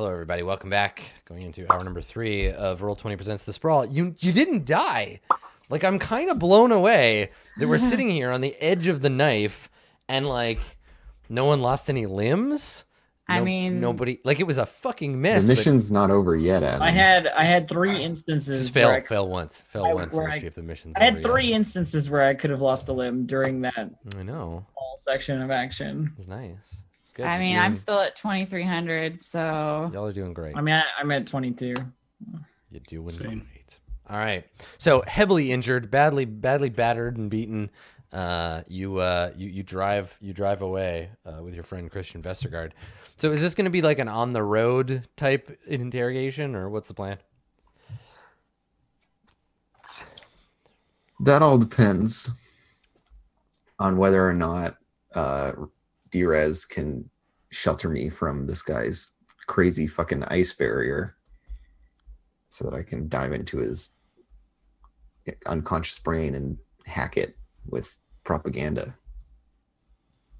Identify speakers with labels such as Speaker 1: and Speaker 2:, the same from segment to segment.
Speaker 1: Hello, everybody. Welcome back. Going into hour number three of Roll Twenty Presents the Sprawl. You you didn't die. Like I'm kind of blown away that we're sitting here on the edge of the knife, and like no one lost any limbs.
Speaker 2: I mean-
Speaker 1: nobody. Like it was a fucking mess.
Speaker 3: the
Speaker 1: but
Speaker 3: mission's not over yet, Adam.
Speaker 4: I had I had three instances.
Speaker 1: just fail,
Speaker 4: where I,
Speaker 1: fail once, fail
Speaker 4: I-
Speaker 1: once, and
Speaker 4: I-
Speaker 1: see if the mission's.
Speaker 4: I had
Speaker 1: over yet.
Speaker 4: three instances where I could have lost a limb during that
Speaker 1: I know.
Speaker 4: whole section of action.
Speaker 1: It's nice. It's good.
Speaker 2: I
Speaker 1: You're
Speaker 2: mean, I'm still at 2300, so
Speaker 1: Y'all are doing great.
Speaker 4: I mean, I, I'm at 22.
Speaker 1: You're doing
Speaker 5: Same.
Speaker 1: great. All right. So heavily injured, badly, badly battered and beaten. Uh, you, uh, you, you drive, you drive away uh, with your friend Christian Vestergaard. So is this going to be like an on the road type interrogation, or what's the plan?
Speaker 3: That all depends on whether or not uh, Drez can shelter me from this guy's crazy fucking ice barrier so that I can dive into his unconscious brain and hack it with propaganda.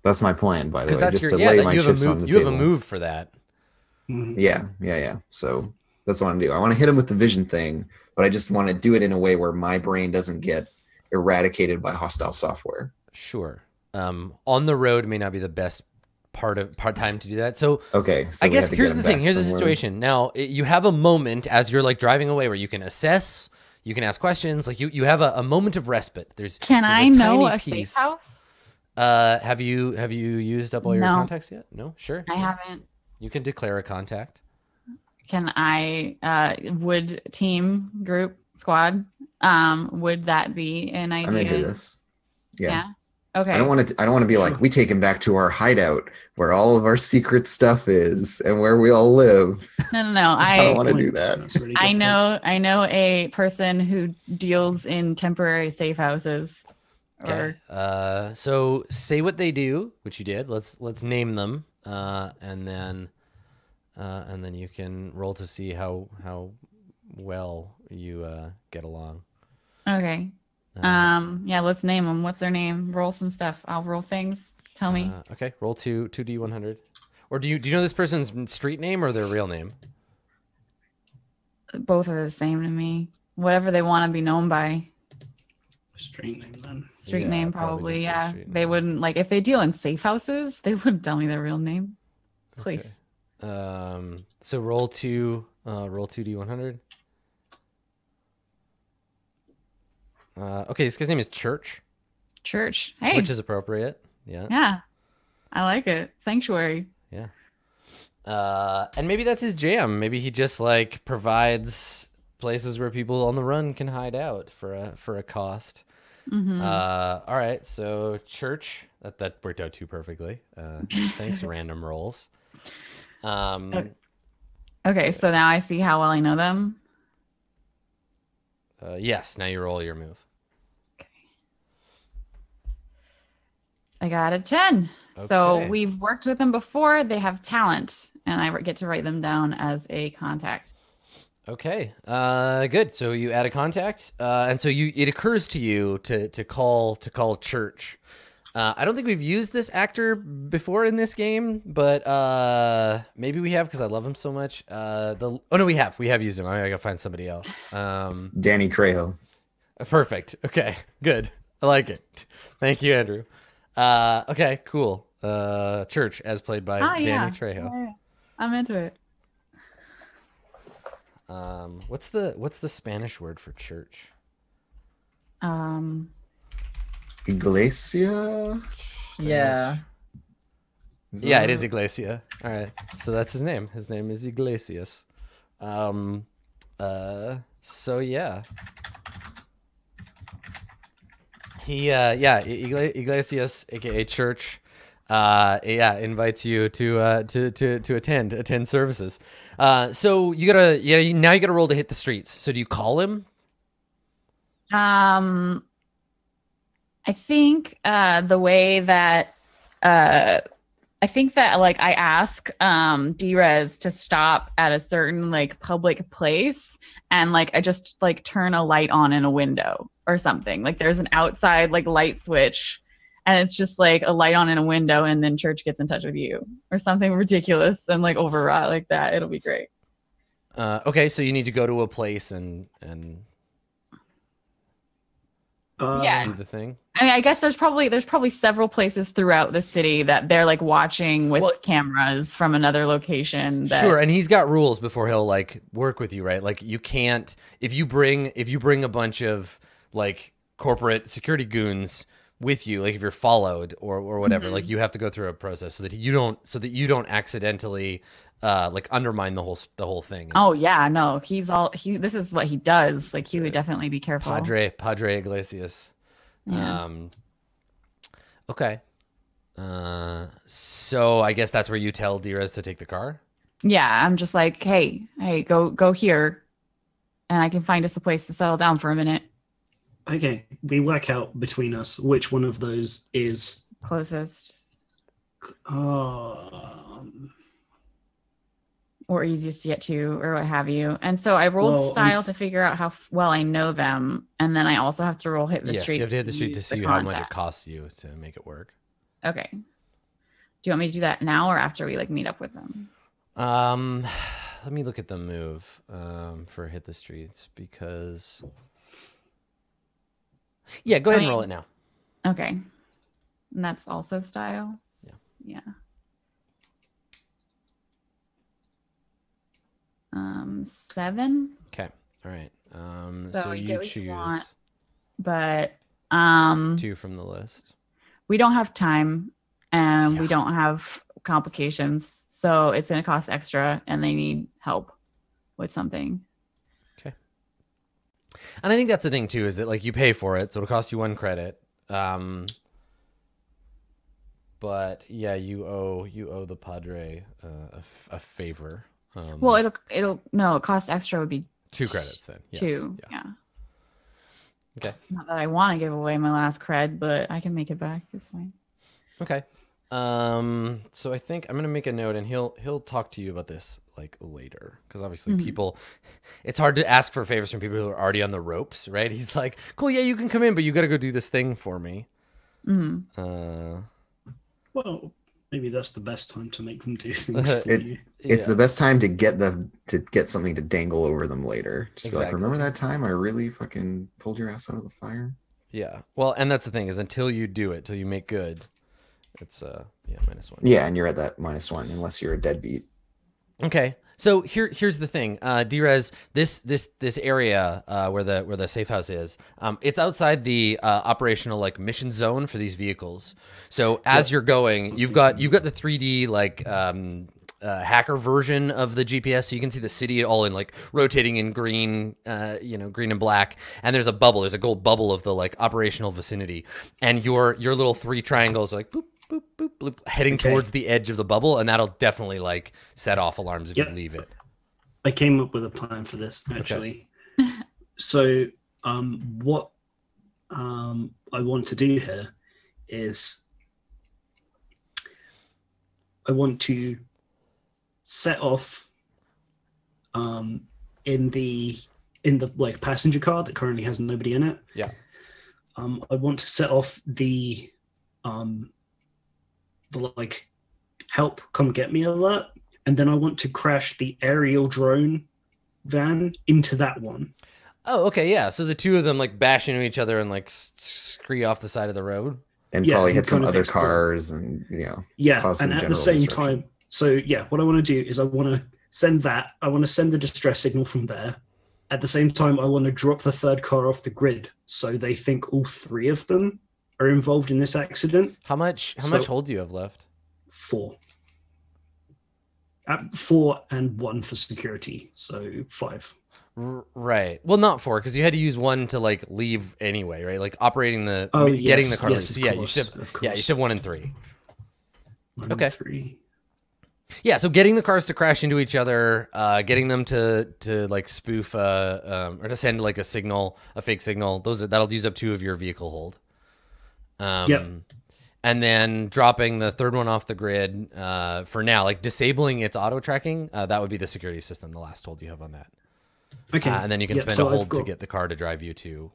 Speaker 3: That's my plan, by the way,
Speaker 1: that's
Speaker 3: just
Speaker 1: your
Speaker 3: to
Speaker 1: yeah.
Speaker 3: lay
Speaker 1: that
Speaker 3: my
Speaker 1: you have
Speaker 3: chips
Speaker 1: a
Speaker 3: on
Speaker 1: move.
Speaker 3: the
Speaker 1: You
Speaker 3: table.
Speaker 1: have a move for that.
Speaker 5: Mhm.
Speaker 3: Yeah, yeah, yeah. So that's what I want to do. I want to hit him with the vision thing, but I just want to do it in a way where my brain doesn't get eradicated by hostile software.
Speaker 1: Sure. Um, on the road may not be the best part of part time to do that. So
Speaker 3: Okay. So
Speaker 1: I guess here's the thing.
Speaker 3: back
Speaker 1: Here's the situation. Now it, you have a moment as you're like driving away where you can assess, you can ask questions. Like you, you have a, a moment of respite. There's
Speaker 2: can
Speaker 1: there's
Speaker 2: I know
Speaker 1: tiny
Speaker 2: a safe house?
Speaker 1: Uh, have you have you used up all your
Speaker 2: No.
Speaker 1: contacts yet? No, sure.
Speaker 2: I haven't.
Speaker 1: You can declare a contact.
Speaker 2: Can I, uh, would team, group, squad, um, would that be an idea?
Speaker 3: I'm into this. Yeah.
Speaker 2: Okay.
Speaker 3: I don't want to. I don't want to be like we take him back to our hideout where all of our secret stuff is and where we all live.
Speaker 2: no, no, no.
Speaker 3: I, don't want to do that.
Speaker 5: Really
Speaker 2: I
Speaker 5: good
Speaker 2: know, I know a person who deals in temporary safe houses.
Speaker 1: Okay.
Speaker 2: Or
Speaker 1: Uh, so say what they do, which you did. Let's let's name them, uh, and then uh, and then you can roll to see how how well you uh, get along.
Speaker 2: okay.
Speaker 1: Uh,
Speaker 2: Um, yeah, let's name them. What's their name? Roll some stuff. I'll roll things. Tell me.
Speaker 1: Uh, okay, roll two two d one hundred. Or do you do you know this person's street name or their real name?
Speaker 2: Both are the same to me. Whatever they want to be known by.
Speaker 5: Street name then.
Speaker 2: Street
Speaker 1: Yeah,
Speaker 2: name,
Speaker 1: probably
Speaker 2: probably. Yeah. They
Speaker 1: name.
Speaker 2: wouldn't like if they deal in safe houses. They wouldn't tell me their real name. Please.
Speaker 1: Um, so roll two uh, roll two d one hundred. Uh, okay, this guy's name is Church,
Speaker 2: Church. Hey.
Speaker 1: which is appropriate. Yeah.
Speaker 2: yeah. I like it. Sanctuary. Yeah.
Speaker 1: Uh, and maybe that's his jam. Maybe he just like provides places where people on the run can hide out for a for a cost.
Speaker 2: hmm
Speaker 1: Uh, all right. So church that that worked out too perfectly. Uh, thanks, random rolls. Um,
Speaker 2: Okay. okay, so now I see how well I know them.
Speaker 1: Uh, yes. Now you roll your move. Okay.
Speaker 2: I got a 10.
Speaker 1: Okay.
Speaker 2: So we've worked with them before. They have talent, and I get to write them down as a contact.
Speaker 1: Okay. Uh, good. So you add a contact, uh, and so you it occurs to you to to call to call church. Uh, I don't think we've used this actor before in this game, but uh, maybe we have because I love him so much. Uh, the oh no, we have we have used him. I gotta find somebody else. Um,
Speaker 3: Danny Trejo.
Speaker 1: perfect. Okay, good. I like it. Thank you, Andrew. Uh, okay, cool. Uh, church as played by
Speaker 2: Ah,
Speaker 1: Danny
Speaker 2: yeah.
Speaker 1: Trejo.
Speaker 2: Yeah, I'm into it.
Speaker 1: Um, what's the what's the Spanish word for church?
Speaker 2: Um,
Speaker 3: Iglesia.
Speaker 4: Yeah.
Speaker 1: Yeah, it is
Speaker 3: that-
Speaker 1: is Iglesia. All right. So that's his name. His name is Iglesias. Um uh so yeah. He uh yeah, Igle- Iglesias aka church uh yeah, invites you to uh to to to attend attend services. Uh so you got to yeah, you, now you got to roll to hit the streets. So do you call him?
Speaker 2: um, I think uh, the way that uh, I think that like I ask um Drez to stop at a certain like public place and like I just like turn a light on in a window or something. Like there's an outside like light switch and it's just like a light on in a window, and then church gets in touch with you or something ridiculous and like overwrought like that. It'll be great.
Speaker 1: Uh, okay, so you need to go to a place and and
Speaker 5: Uh,
Speaker 2: Yeah.
Speaker 1: do the thing.
Speaker 2: I mean, I guess there's probably there's probably several places throughout the city that they're like watching with
Speaker 1: Well-
Speaker 2: cameras from another location. That,
Speaker 1: Sure, and he's got rules before he'll like work with you, right? Like you can't if you bring if you bring a bunch of like corporate security goons with you, like if you're followed or or whatever,
Speaker 2: Mhm.
Speaker 1: like you have to go through a process so that you don't so that you don't accidentally uh like undermine the whole the whole thing.
Speaker 2: Oh yeah, no, he's all he. This is what he does. Like he would definitely be careful.
Speaker 1: Padre Padre Iglesias.
Speaker 2: Yeah.
Speaker 1: Um Okay. Uh so I guess that's where you tell Direz to take the car?
Speaker 2: yeah, I'm just like, hey, hey, go go here, and I can find us a place to settle down for a minute.
Speaker 5: Okay, we work out between us which one of those is.
Speaker 2: Closest
Speaker 5: Um,
Speaker 2: or easiest to get to, or what have you. And so I rolled
Speaker 5: Well,
Speaker 2: style
Speaker 5: unf-
Speaker 2: to figure out how f- well I know them, and then I also have to roll hit the
Speaker 1: yes,
Speaker 2: street.
Speaker 1: you have to hit the street to see how much it costs you to make it work.
Speaker 2: Okay. Do you want me to do that now or after we like meet up with them?
Speaker 1: Um, let me look at the move um, for hit the streets because. Yeah, go
Speaker 2: I
Speaker 1: ahead and roll it now.
Speaker 2: Okay. And that's also style?
Speaker 1: Yeah.
Speaker 2: Yeah. Um, seven,
Speaker 1: Okay, all right. Um,
Speaker 2: So
Speaker 1: so,
Speaker 2: you what you
Speaker 1: choose
Speaker 2: want. but um
Speaker 1: two from the list.
Speaker 2: we don't have time and we don't have complications. So it's gonna cost extra and they need help with something. Okay.
Speaker 1: And I think that's the thing too is that like you pay for it, so it'll cost you one credit. Um, but yeah, you owe you owe the Padre uh, a, f- a favor. Um,
Speaker 2: Well, it'll it'll no, it cost extra would be
Speaker 1: two credits then. Yes,
Speaker 2: two.
Speaker 1: Yeah.
Speaker 2: Yeah.
Speaker 1: Okay.
Speaker 2: Not that I want to give away my last cred, but I can make it back. It's fine.
Speaker 1: Okay. Um. So I think I'm gonna make a note, and he'll he'll talk to you about this like later, because obviously
Speaker 2: Mhm.
Speaker 1: people, it's hard to ask for favors from people who are already on the ropes, right? He's like, "Cool, yeah, you can come in, but you got to go do this thing for me."
Speaker 2: Mm-hmm.
Speaker 1: Uh,
Speaker 5: well, maybe that's the best time to make them do things for
Speaker 3: It-
Speaker 5: you.
Speaker 3: It's
Speaker 1: yeah.
Speaker 3: the best time to get the to get something to dangle over them later. Just be like,
Speaker 1: Exactly.
Speaker 3: remember that time I really fucking pulled your ass out of the fire?
Speaker 1: Yeah. Well, and that's the thing is until you do it, till you make good, it's uh yeah minus one.
Speaker 3: Yeah, and you're at that minus one unless you're a deadbeat.
Speaker 1: Okay. So here here's the thing, uh, Drez, this this this area uh, where the where the safe house is, um, it's outside the uh, operational like mission zone for these vehicles. So as you're going, you've got you've got the 3D like um, uh, hacker version of the GPS, so you can see the city all in like rotating in green, uh, you know, green and black. And there's a bubble, there's a gold bubble of the like operational vicinity, and your your little three triangles are like boop boop boop boop heading
Speaker 5: Okay.
Speaker 1: towards the edge of the bubble, and that'll definitely like set off alarms if
Speaker 5: Yep.
Speaker 1: you leave it.
Speaker 5: I came up with a plan for this actually. so, um, what um, I want to do here is I want to set off um, in the in the like passenger car that currently has nobody in it.
Speaker 1: Yeah.
Speaker 5: Um, I want to set off the um, the like help come get me alert and then I want to crash the aerial drone van into that one.
Speaker 1: Oh, okay, yeah. So the two of them like bash into each other and like scree off the side of the road.
Speaker 3: And
Speaker 5: Yeah,
Speaker 3: probably hit some other cars and you know.
Speaker 5: Yeah,
Speaker 3: Cause
Speaker 5: and
Speaker 3: some
Speaker 5: at the same time, so yeah, what I want to do is I want to send that. I want to send the distress signal from there. At the same time, I want to drop the third car off the grid so they think all three of them are involved in this accident.
Speaker 1: How much? How
Speaker 5: So-
Speaker 1: much hold do you have left?
Speaker 5: Four. Uh, four and one for security, so five.
Speaker 1: Right. Well, not four because you had to use one to like leave anyway, right? Like operating the
Speaker 5: Oh,
Speaker 1: getting the
Speaker 5: yes,
Speaker 1: car.
Speaker 5: yes,
Speaker 1: so yeah, you
Speaker 5: course,
Speaker 1: should have. Yeah, you should have one and three.
Speaker 5: One and
Speaker 1: Okay.
Speaker 5: Three.
Speaker 1: Yeah, so getting the cars to crash into each other, uh, getting them to to like spoof uh, um, or to send like a signal, a fake signal. Those are, that'll use up two of your vehicle hold. Um,
Speaker 5: Yep.
Speaker 1: And then dropping the third one off the grid uh, for now, like disabling its auto tracking. Uh, that would be the security system. The last hold you have on that.
Speaker 5: Okay.
Speaker 1: Uh, and then you can
Speaker 5: Yep,
Speaker 1: spend
Speaker 5: so
Speaker 1: a hold to get the car to drive you to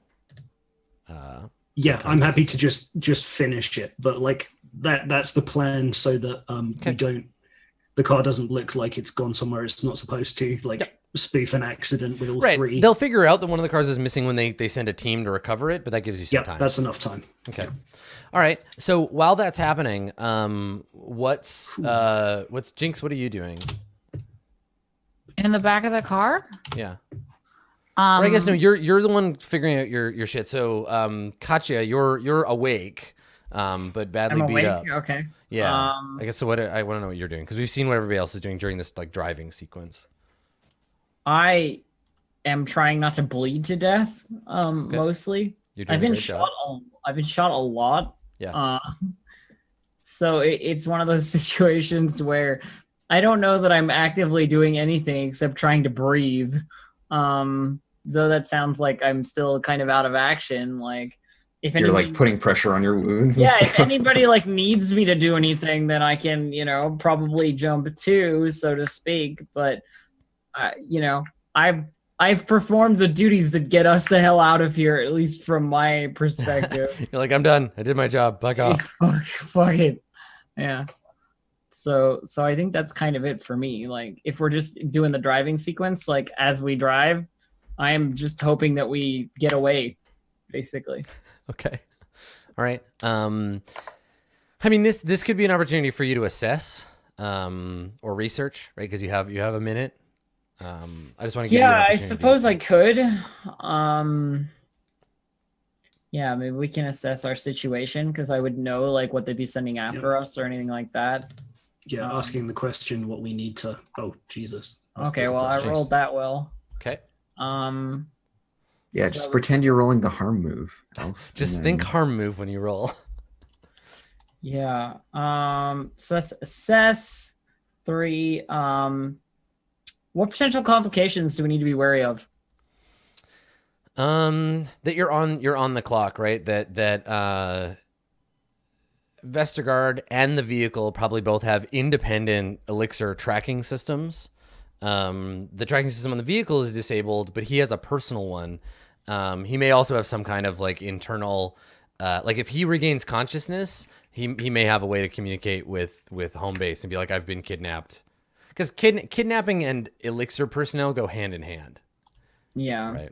Speaker 1: uh,
Speaker 5: Yeah, I'm happy to just just finish it, but like that that's the plan so that um
Speaker 1: Okay.
Speaker 5: we don't the car doesn't look like it's gone somewhere it's not supposed to, like
Speaker 1: Yep.
Speaker 5: Spoof an accident with all
Speaker 1: Right.
Speaker 5: three.
Speaker 1: They'll figure out that one of the cars is missing when they, they send a team to recover it, but that gives you some
Speaker 5: yeah,
Speaker 1: time.
Speaker 5: that's enough time.
Speaker 1: Okay. All right. So while that's happening, um, what's uh, what's Jinx? What are you doing?
Speaker 2: In the back of the car.
Speaker 1: Yeah.
Speaker 2: Um,
Speaker 1: Or I guess no. You're you're the one figuring out your your shit. So um, Katya, you're you're awake, um, but badly
Speaker 4: I'm
Speaker 1: beat
Speaker 4: awake.
Speaker 1: up.
Speaker 4: Okay.
Speaker 1: Yeah.
Speaker 4: Um,
Speaker 1: I guess so. What I want to know what you're doing because we've seen what everybody else is doing during this like driving sequence.
Speaker 4: I am trying not to bleed to death. Um,
Speaker 1: Okay.
Speaker 4: mostly.
Speaker 1: You're
Speaker 4: I've been shot. A, I've been shot a lot.
Speaker 1: Yes.
Speaker 4: Uh, so it, it's one of those situations where I don't know that I'm actively doing anything except trying to breathe. Um, though that sounds like I'm still kind of out of action. Like if
Speaker 3: You're
Speaker 4: anybody,
Speaker 3: like putting pressure on your wounds.
Speaker 4: yeah, if anybody like needs me to do anything, then I can, you know, probably jump to, so to speak. But, uh, you know, I've I've performed the duties that get us the hell out of here, at least from my perspective.
Speaker 1: You're like, I'm done. I did my job. Back off.
Speaker 4: fuck, fuck it. Yeah. So so I think that's kind of it for me. Like if we're just doing the driving sequence, like as we drive, I am just hoping that we get away, basically.
Speaker 1: Okay. All right. Um, I mean, this this could be an opportunity for you to assess um, or research, right? Because you have you have a minute. Um, I just want to give
Speaker 4: Yeah, I suppose I could. Um yeah, maybe we can assess our situation because I would know like what they'd be sending after us or anything like that.
Speaker 5: Yeah,
Speaker 4: Um,
Speaker 5: asking the question what we need to. Oh Jesus. That's
Speaker 4: Okay,
Speaker 5: the
Speaker 4: well I rolled that well.
Speaker 1: Okay.
Speaker 4: Um
Speaker 3: yeah, just
Speaker 4: So-
Speaker 3: pretend you're rolling the harm move. Elf,
Speaker 1: Just
Speaker 3: and
Speaker 1: think harm move when you roll.
Speaker 4: Yeah. Um. So that's assess three. Um. What potential complications do we need to be wary of?
Speaker 1: Um, that you're on you're on the clock, right? That that uh, Vestergaard and the vehicle probably both have independent elixir tracking systems. Um, the tracking system on the vehicle is disabled, but he has a personal one. Um, he may also have some kind of like internal, uh, like if he regains consciousness, he he may have a way to communicate with with home base and be like, "I've been kidnapped," because kid, kidnapping and elixir personnel go hand in hand,
Speaker 4: Yeah.
Speaker 1: right?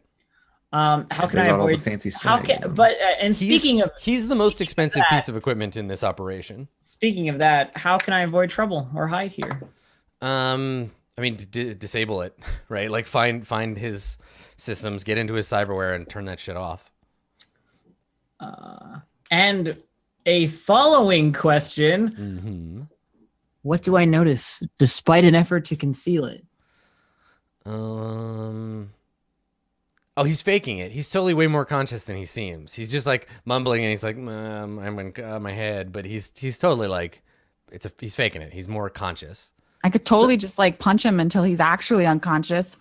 Speaker 4: Um. How can I
Speaker 3: got all the
Speaker 4: avoid?
Speaker 3: fancy
Speaker 4: How can? But uh, and
Speaker 1: He's-
Speaker 4: speaking of
Speaker 1: He's the most
Speaker 4: speaking of
Speaker 1: expensive
Speaker 4: that-
Speaker 1: piece of equipment in this operation.
Speaker 4: Speaking of that, how can I avoid trouble or hide here?
Speaker 1: Um, I mean, d- d- disable it, right? Like find find his systems, get into his cyberware, and turn that shit off.
Speaker 4: Uh, and a following question:
Speaker 1: hmm
Speaker 4: What do I notice, despite an effort to conceal it?
Speaker 1: Um. Oh, he's faking it. He's totally way more conscious than he seems. He's just like mumbling, and he's like, um, "I'm in uh, my head," but he's he's totally like, it's a he's faking it. He's more conscious.
Speaker 2: I could totally just like punch him until he's actually unconscious.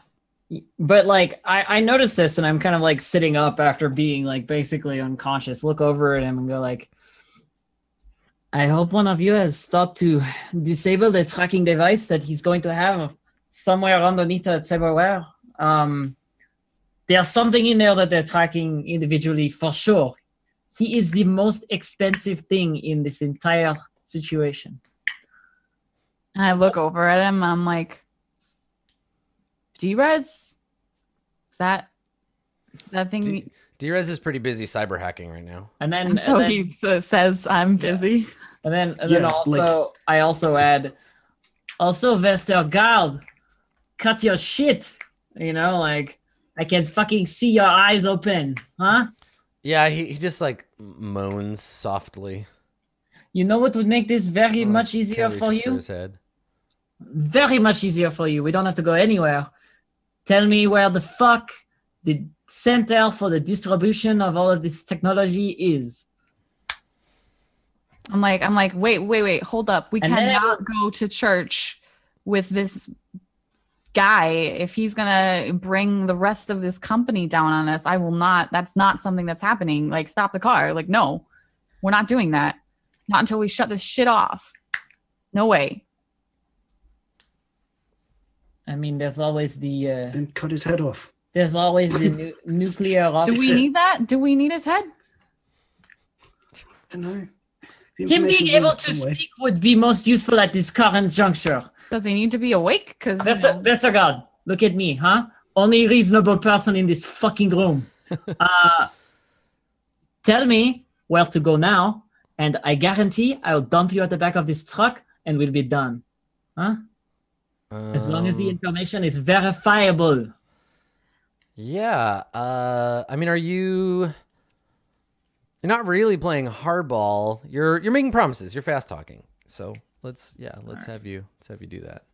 Speaker 4: But like, I I noticed this, and I'm kind of like sitting up after being like basically unconscious. Look over at him and go like. I hope one of you has thought to disable the tracking device that he's going to have somewhere underneath that cyberware. Um, there's something in there that they're tracking individually for sure. He is the most expensive thing in this entire situation.
Speaker 2: I look over at him and I'm like, D-Res? Is that that thing?
Speaker 1: D- Drez is pretty busy cyber hacking right now.
Speaker 4: And then,
Speaker 2: and so
Speaker 4: and then,
Speaker 2: he s- uh, says, I'm
Speaker 4: Yeah.
Speaker 2: busy.
Speaker 4: and then, and then
Speaker 5: Yeah,
Speaker 4: also, I also add, also Vestergaard, cut your shit. You know, like I can fucking see your eyes open, huh?
Speaker 1: Yeah, he, he just like moans softly.
Speaker 4: You know what would make this very
Speaker 1: Oh,
Speaker 4: much easier for you?
Speaker 1: his head.
Speaker 4: Very much easier for you. We don't have to go anywhere. Tell me where the fuck the center for the distribution of all of this technology is.
Speaker 2: I'm like, I'm like, wait, wait, wait, hold up. We
Speaker 4: And then I
Speaker 2: cannot go to church with this guy if he's gonna bring the rest of this company down on us. I will not. That's not something that's happening. Like, stop the car. Like, no, we're not doing that. Not until we shut this shit off. No way.
Speaker 4: I mean, there's always the uh,
Speaker 5: Then cut his head off.
Speaker 4: There's always the nu- nuclear
Speaker 2: Do we need that? Do we need his head?
Speaker 5: don't know.
Speaker 4: Him being able to
Speaker 5: some way.
Speaker 4: speak would be most useful at this current juncture.
Speaker 2: Does he need to be awake? Because
Speaker 4: Vester- God, look at me, huh? Only reasonable person in this fucking room. uh, tell me where to go now, and I guarantee I'll dump you at the back of this truck, and we'll be done. Huh? As long as the
Speaker 1: Um,
Speaker 4: information is verifiable.
Speaker 1: Yeah. Uh, I mean, are you? You're not really playing hardball. You're you're making promises. You're fast talking. So let's yeah, let's have you let's have you do that.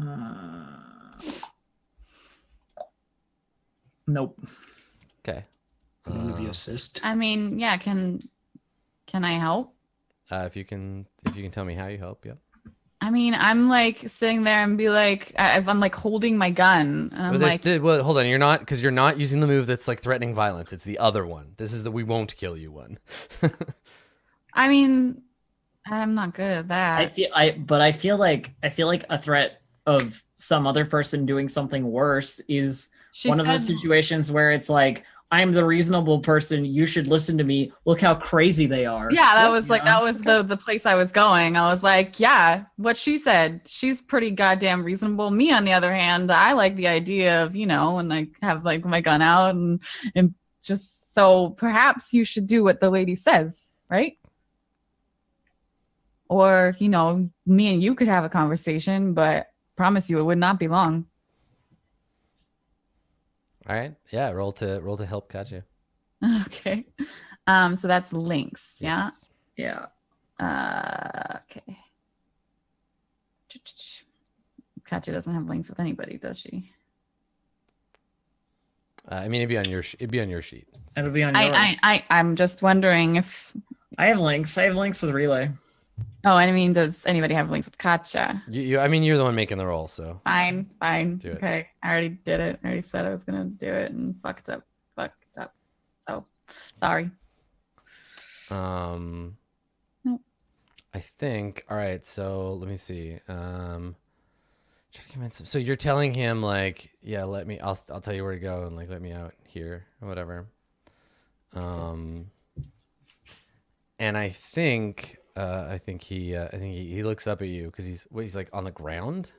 Speaker 4: Uh, nope.
Speaker 1: Okay.
Speaker 5: I'm gonna you
Speaker 1: Uh,
Speaker 5: assist.
Speaker 2: I mean, yeah. Can can I help?
Speaker 1: uh, if you can if you can tell me how you help, yeah.
Speaker 2: I mean, I'm like sitting there and be like, I, I'm like holding my gun, and I'm like,
Speaker 1: th- well, hold on. You're not because you're not using the move that's like threatening violence. It's the other one. This is the we won't kill you one.
Speaker 2: I mean, I'm not good at that.
Speaker 4: I feel I but I feel like I feel like a threat of some other person doing something worse is
Speaker 2: she
Speaker 4: one of those situations where it's like I'm the reasonable person. You should listen to me. Look how crazy they are.
Speaker 2: Yeah, that
Speaker 4: Yep,
Speaker 2: was like that was the the place I was going. I was like, yeah, what she said. She's pretty goddamn reasonable. Me, on the other hand, I like the idea of you know, and I have like my gun out and and just so perhaps you should do what the lady says, right? Or you know, me and you could have a conversation, but promise you, it would not be long.
Speaker 1: All right. Yeah. Roll to roll to help Katya.
Speaker 2: Okay. Um, so that's links, yeah.
Speaker 4: Yeah.
Speaker 2: Uh, okay. Katya doesn't have links with anybody, does she?
Speaker 1: Uh, I mean, it'd be on your sh- it'd be on your sheet. So-
Speaker 4: It'll be on
Speaker 2: I. I, I, I'm just wondering if.
Speaker 4: I have links. I have links with Relay.
Speaker 2: Oh, I mean, does anybody have links with Katya?
Speaker 1: You, you, I mean, you're the one making the roll, so
Speaker 2: Fine, fine. Okay, I already did it. I already said I was gonna do it and fucked up. Fucked up. So, sorry.
Speaker 1: um,
Speaker 2: Nope.
Speaker 1: I think. All right. So let me see. Um, try to convince him. So you're telling him like, yeah, let me. I'll I'll tell you where to go and like let me out here or whatever. Um, and I think. Uh, I think he, uh, I think he, he looks up at you because he's, what, he's like on the ground.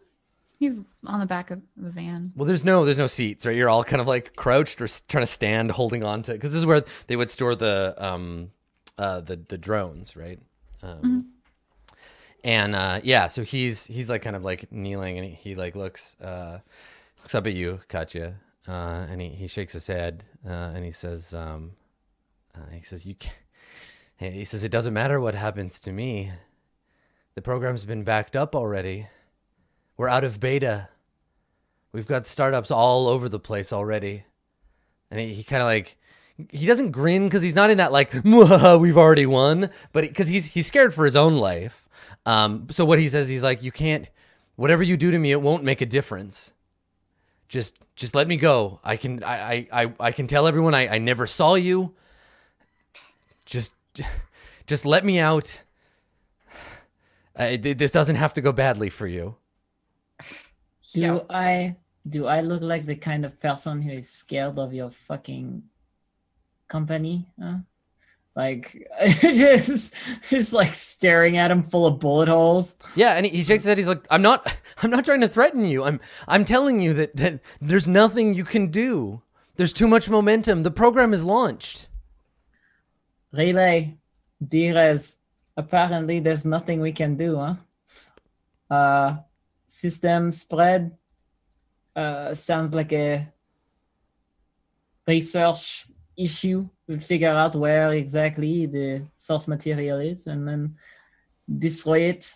Speaker 2: He's on the back of the van.
Speaker 1: Well, there's no there's no seats, right? You're all kind of like crouched or trying to stand, holding on to because this is where they would store the um uh the the drones, right? Um, And uh, yeah, so he's he's like kind of like kneeling, and he, he like looks uh looks up at you, Katya, uh, and he, he shakes his head, uh, and he says um uh, he says you can he says it doesn't matter what happens to me. The program's been backed up already. We're out of beta. We've got startups all over the place already. And he, he kind of like he doesn't grin because he's not in that like we've already won, but because he's he's scared for his own life. Um, so what he says, he's like, you can't, whatever you do to me, it won't make a difference. Just just let me go. I can I I I, I can tell everyone I, I never saw you. Just just let me out. Th- this doesn't have to go badly for you.
Speaker 4: Do
Speaker 2: Yeah.
Speaker 4: I do I look like the kind of person who is scared of your fucking company? Huh? Like just just like staring at him full of bullet holes.
Speaker 1: Yeah, and he, he shakes his head. He's like, "I'm not, I'm not trying to threaten you. I'm, I'm telling you that that there's nothing you can do. There's too much momentum. The program is launched."
Speaker 4: Relay, Direz, apparently there's nothing we can do, huh? Uh system spread uh sounds like a research issue. We'll figure out where exactly the source material is and then destroy it.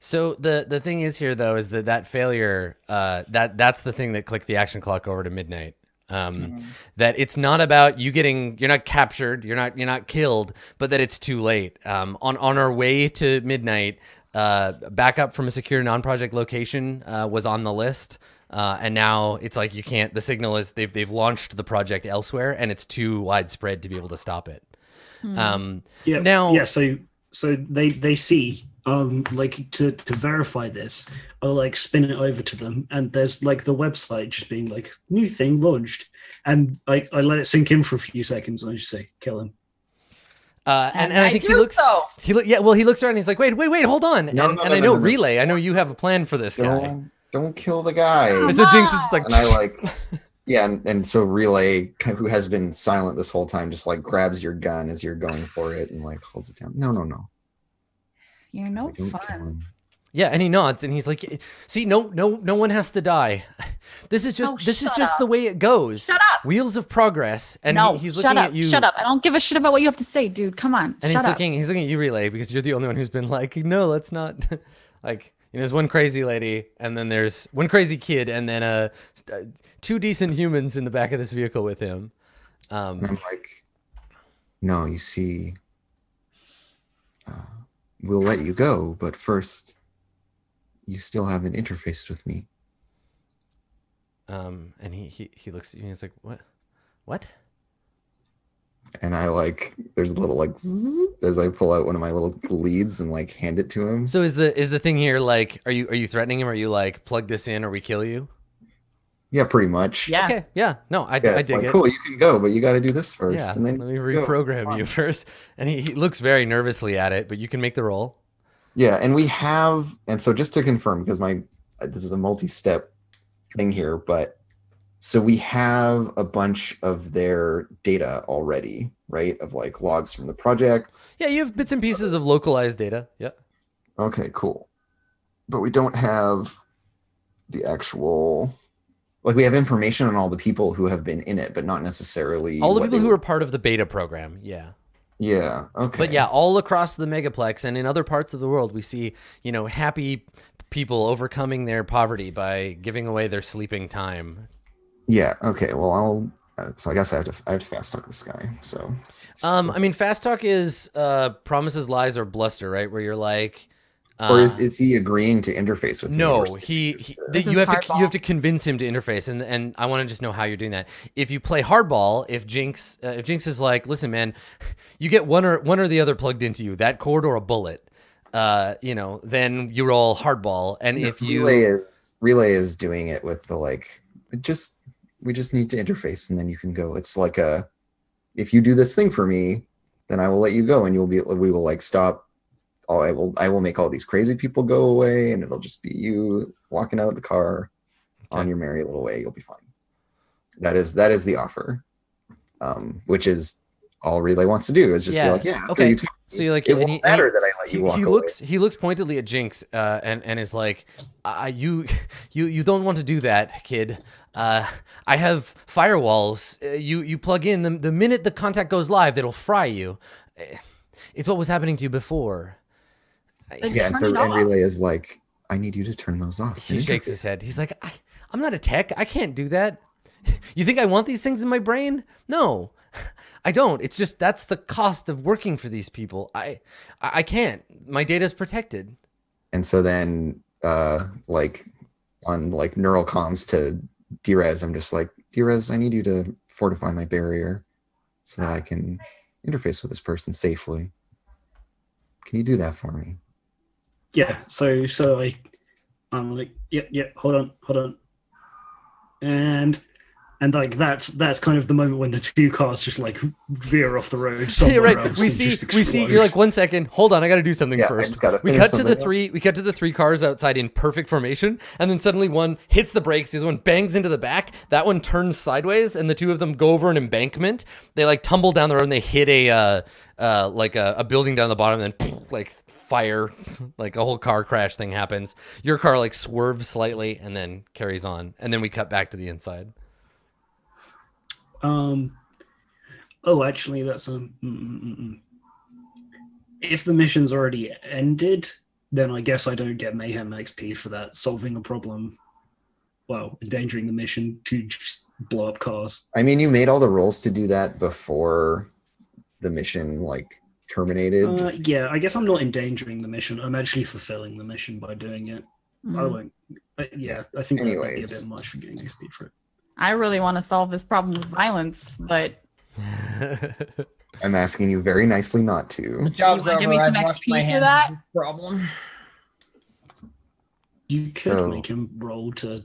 Speaker 1: So the the thing is here though is that that failure, uh, that that's the thing that clicked the action clock over to midnight. Um, that it's not about you getting you're not captured you're not you're not killed but that it's too late um, on on our way to midnight uh, backup from a secure non-project location uh, was on the list uh, and now it's like you can't the signal is they've they've launched the project elsewhere and it's too widespread to be able to stop it um,
Speaker 5: Yeah.
Speaker 1: Now-
Speaker 5: yeah. So so they they see um like to to verify this i'll like spin it over to them and there's like the website just being like new thing launched and like i let it sink in for a few seconds and i just say kill him
Speaker 1: Uh, and, and I think he looks.
Speaker 2: so.
Speaker 1: He look, yeah. Well, he looks around. and He's like, wait, wait, wait, hold on.
Speaker 3: No,
Speaker 1: and
Speaker 3: no,
Speaker 1: and
Speaker 3: no,
Speaker 1: I know
Speaker 3: no, no.
Speaker 1: relay. I know you have a plan for this guy.
Speaker 3: Don't don't kill the guy.
Speaker 1: And so Jinx is just like,
Speaker 3: and I like, yeah, and, and so Relay, who has been silent this whole time, just like grabs your gun as you're going for it and like holds it down. No, no, no.
Speaker 2: You're no
Speaker 3: Don't
Speaker 2: fun.
Speaker 1: yeah, and he nods, and he's like, see, no, no, no one has to die. This is just,
Speaker 2: Oh,
Speaker 1: this is
Speaker 2: shut
Speaker 1: just the way it goes.
Speaker 2: Shut up.
Speaker 1: Wheels of progress, and
Speaker 2: no,
Speaker 1: he, he's
Speaker 2: shut
Speaker 1: looking
Speaker 2: up.
Speaker 1: at you.
Speaker 2: Shut up. I don't give a shit about what you have to say, dude. Come on.
Speaker 1: And
Speaker 2: shut
Speaker 1: he's
Speaker 2: up.
Speaker 1: looking, he's looking at you, relay, because you're the only one who's been like, no, let's not. like, you know, there's one crazy lady, and then there's one crazy kid, and then uh, two decent humans in the back of this vehicle with him.
Speaker 3: And
Speaker 1: Um,
Speaker 3: I'm like, no, you see, uh, we'll let you go, but first, you still haven't interfaced with me.
Speaker 1: um, and he, he he looks at you, and he's like, what, what?
Speaker 3: And I like, there's a little like, zzz as I pull out one of my little leads and like hand it to him.
Speaker 1: So is the is the thing here like, are you are you threatening him? Are you like, plug this in, or we kill you?
Speaker 3: Yeah, pretty much.
Speaker 2: yeah.
Speaker 1: Okay, yeah, no, I,
Speaker 3: Yeah,
Speaker 1: I
Speaker 3: it's
Speaker 1: dig
Speaker 3: like,
Speaker 1: it.
Speaker 3: cool, you can go, but you got to do this first.
Speaker 1: Yeah,
Speaker 3: and then
Speaker 1: let me reprogram
Speaker 3: Fine.
Speaker 1: you first. And he, he looks very nervously at it, but you can make the roll.
Speaker 3: Yeah, and we have, and so just to confirm, because my uh, this is a multi-step thing here, but so we have a bunch of their data already, right? Of like logs from the project.
Speaker 1: Yeah, you have bits and pieces of localized data. Yeah.
Speaker 3: Okay, cool. But we don't have the actual like we have information on all the people who have been in it, but not necessarily
Speaker 1: All the people who
Speaker 3: were-
Speaker 1: are part of the beta program. Yeah.
Speaker 3: Yeah. Okay.
Speaker 1: But yeah, all across the megaplex and in other parts of the world, we see, you know, happy people overcoming their poverty by giving away their sleeping time.
Speaker 3: Yeah. Okay. Well, I'll. Uh, so I guess I have to. I have to fast talk this guy. So.
Speaker 1: Um, I mean, fast talk is uh, promises, lies, or bluster, right? Where you're like, uh,
Speaker 3: or is, is he agreeing to interface with
Speaker 1: no,
Speaker 3: or
Speaker 1: he, he
Speaker 3: uh,
Speaker 1: the, you
Speaker 2: is
Speaker 1: have to you have to convince him to interface, and and I want to just know how you're doing that. If you play hardball, if Jinx uh, if Jinx is like, listen, man, you get one or one or the other plugged into you, that cord or a bullet, uh, you know, then you roll hardball, and if you
Speaker 3: relay is relay is doing it with the like just we just need to interface and then you can go. It's like a if you do this thing for me then i will let you go and you'll be we will like stop oh i will i will make all these crazy people go away and it'll just be you walking out of the car on your merry little way you'll be fine that is that is the offer um which is all relay wants to do is just
Speaker 1: Yeah,
Speaker 3: be like yeah
Speaker 1: okay.
Speaker 3: you
Speaker 1: so you're like,
Speaker 3: it won't
Speaker 1: he-
Speaker 3: matter
Speaker 1: he-
Speaker 3: that i let
Speaker 1: he,
Speaker 3: you walk
Speaker 1: he
Speaker 3: away.
Speaker 1: looks he looks pointedly at Jinx uh, and and is like, uh, you you you don't want to do that, kid. Uh, I have firewalls. Uh, you you plug in the the minute the contact goes live, it'll fry you. Eh, It's what was happening to you before.
Speaker 2: Like,
Speaker 3: yeah and so
Speaker 2: it
Speaker 3: and relay is like i need you to turn those off
Speaker 1: He shakes his head. He's like, I, I'm not a tech. I can't do that. You think I want these things in my brain? No, I don't. It's just that's the cost of working for these people. I I I can't. My data is protected.
Speaker 3: and so then uh like on like neural comms to Drez, I'm just like, Drez, I need you to fortify my barrier so that I can interface with this person safely. Can you do that for me?
Speaker 5: Yeah. So so I I'm like, yep, yep, hold on, hold on. And and like that's that's kind of the moment when the two cars just like veer off the road somewhere
Speaker 1: Yeah, right.
Speaker 5: else
Speaker 1: We see, we see. You're like one second. Hold on, I got to do something
Speaker 3: Yeah,
Speaker 1: first.
Speaker 3: just
Speaker 1: we
Speaker 3: finish
Speaker 1: cut to the three. We cut to the three cars outside in perfect formation, and then suddenly one hits the brakes. The other one bangs into the back. That one turns sideways, and the two of them go over an embankment. They like tumble down the road, and they hit a uh, uh, like a, a building down the bottom, and then like fire, like a whole car crash thing happens. Your car like swerves slightly, and then carries on, and then we cut back to the inside.
Speaker 5: Um. Oh, actually, that's um. mm, mm, mm, mm. If the mission's already ended, then I guess I don't get mayhem XP for that. Solving a problem, well, endangering the mission to just blow up cars.
Speaker 3: I mean, you made all the rolls to do that before the mission like terminated.
Speaker 5: Uh, yeah, I guess I'm not endangering the mission. I'm actually fulfilling the mission by doing it. I
Speaker 2: Mhm.
Speaker 5: won't. I, yeah, I think that might be a bit much for getting XP for it.
Speaker 2: I really want to solve this problem with violence, but
Speaker 3: I'm asking you very nicely not to.
Speaker 4: The job's
Speaker 2: wanna
Speaker 4: over.
Speaker 2: give me
Speaker 4: I've
Speaker 2: some XP for that?
Speaker 4: Problem.
Speaker 5: You could
Speaker 3: So-
Speaker 5: make him roll to.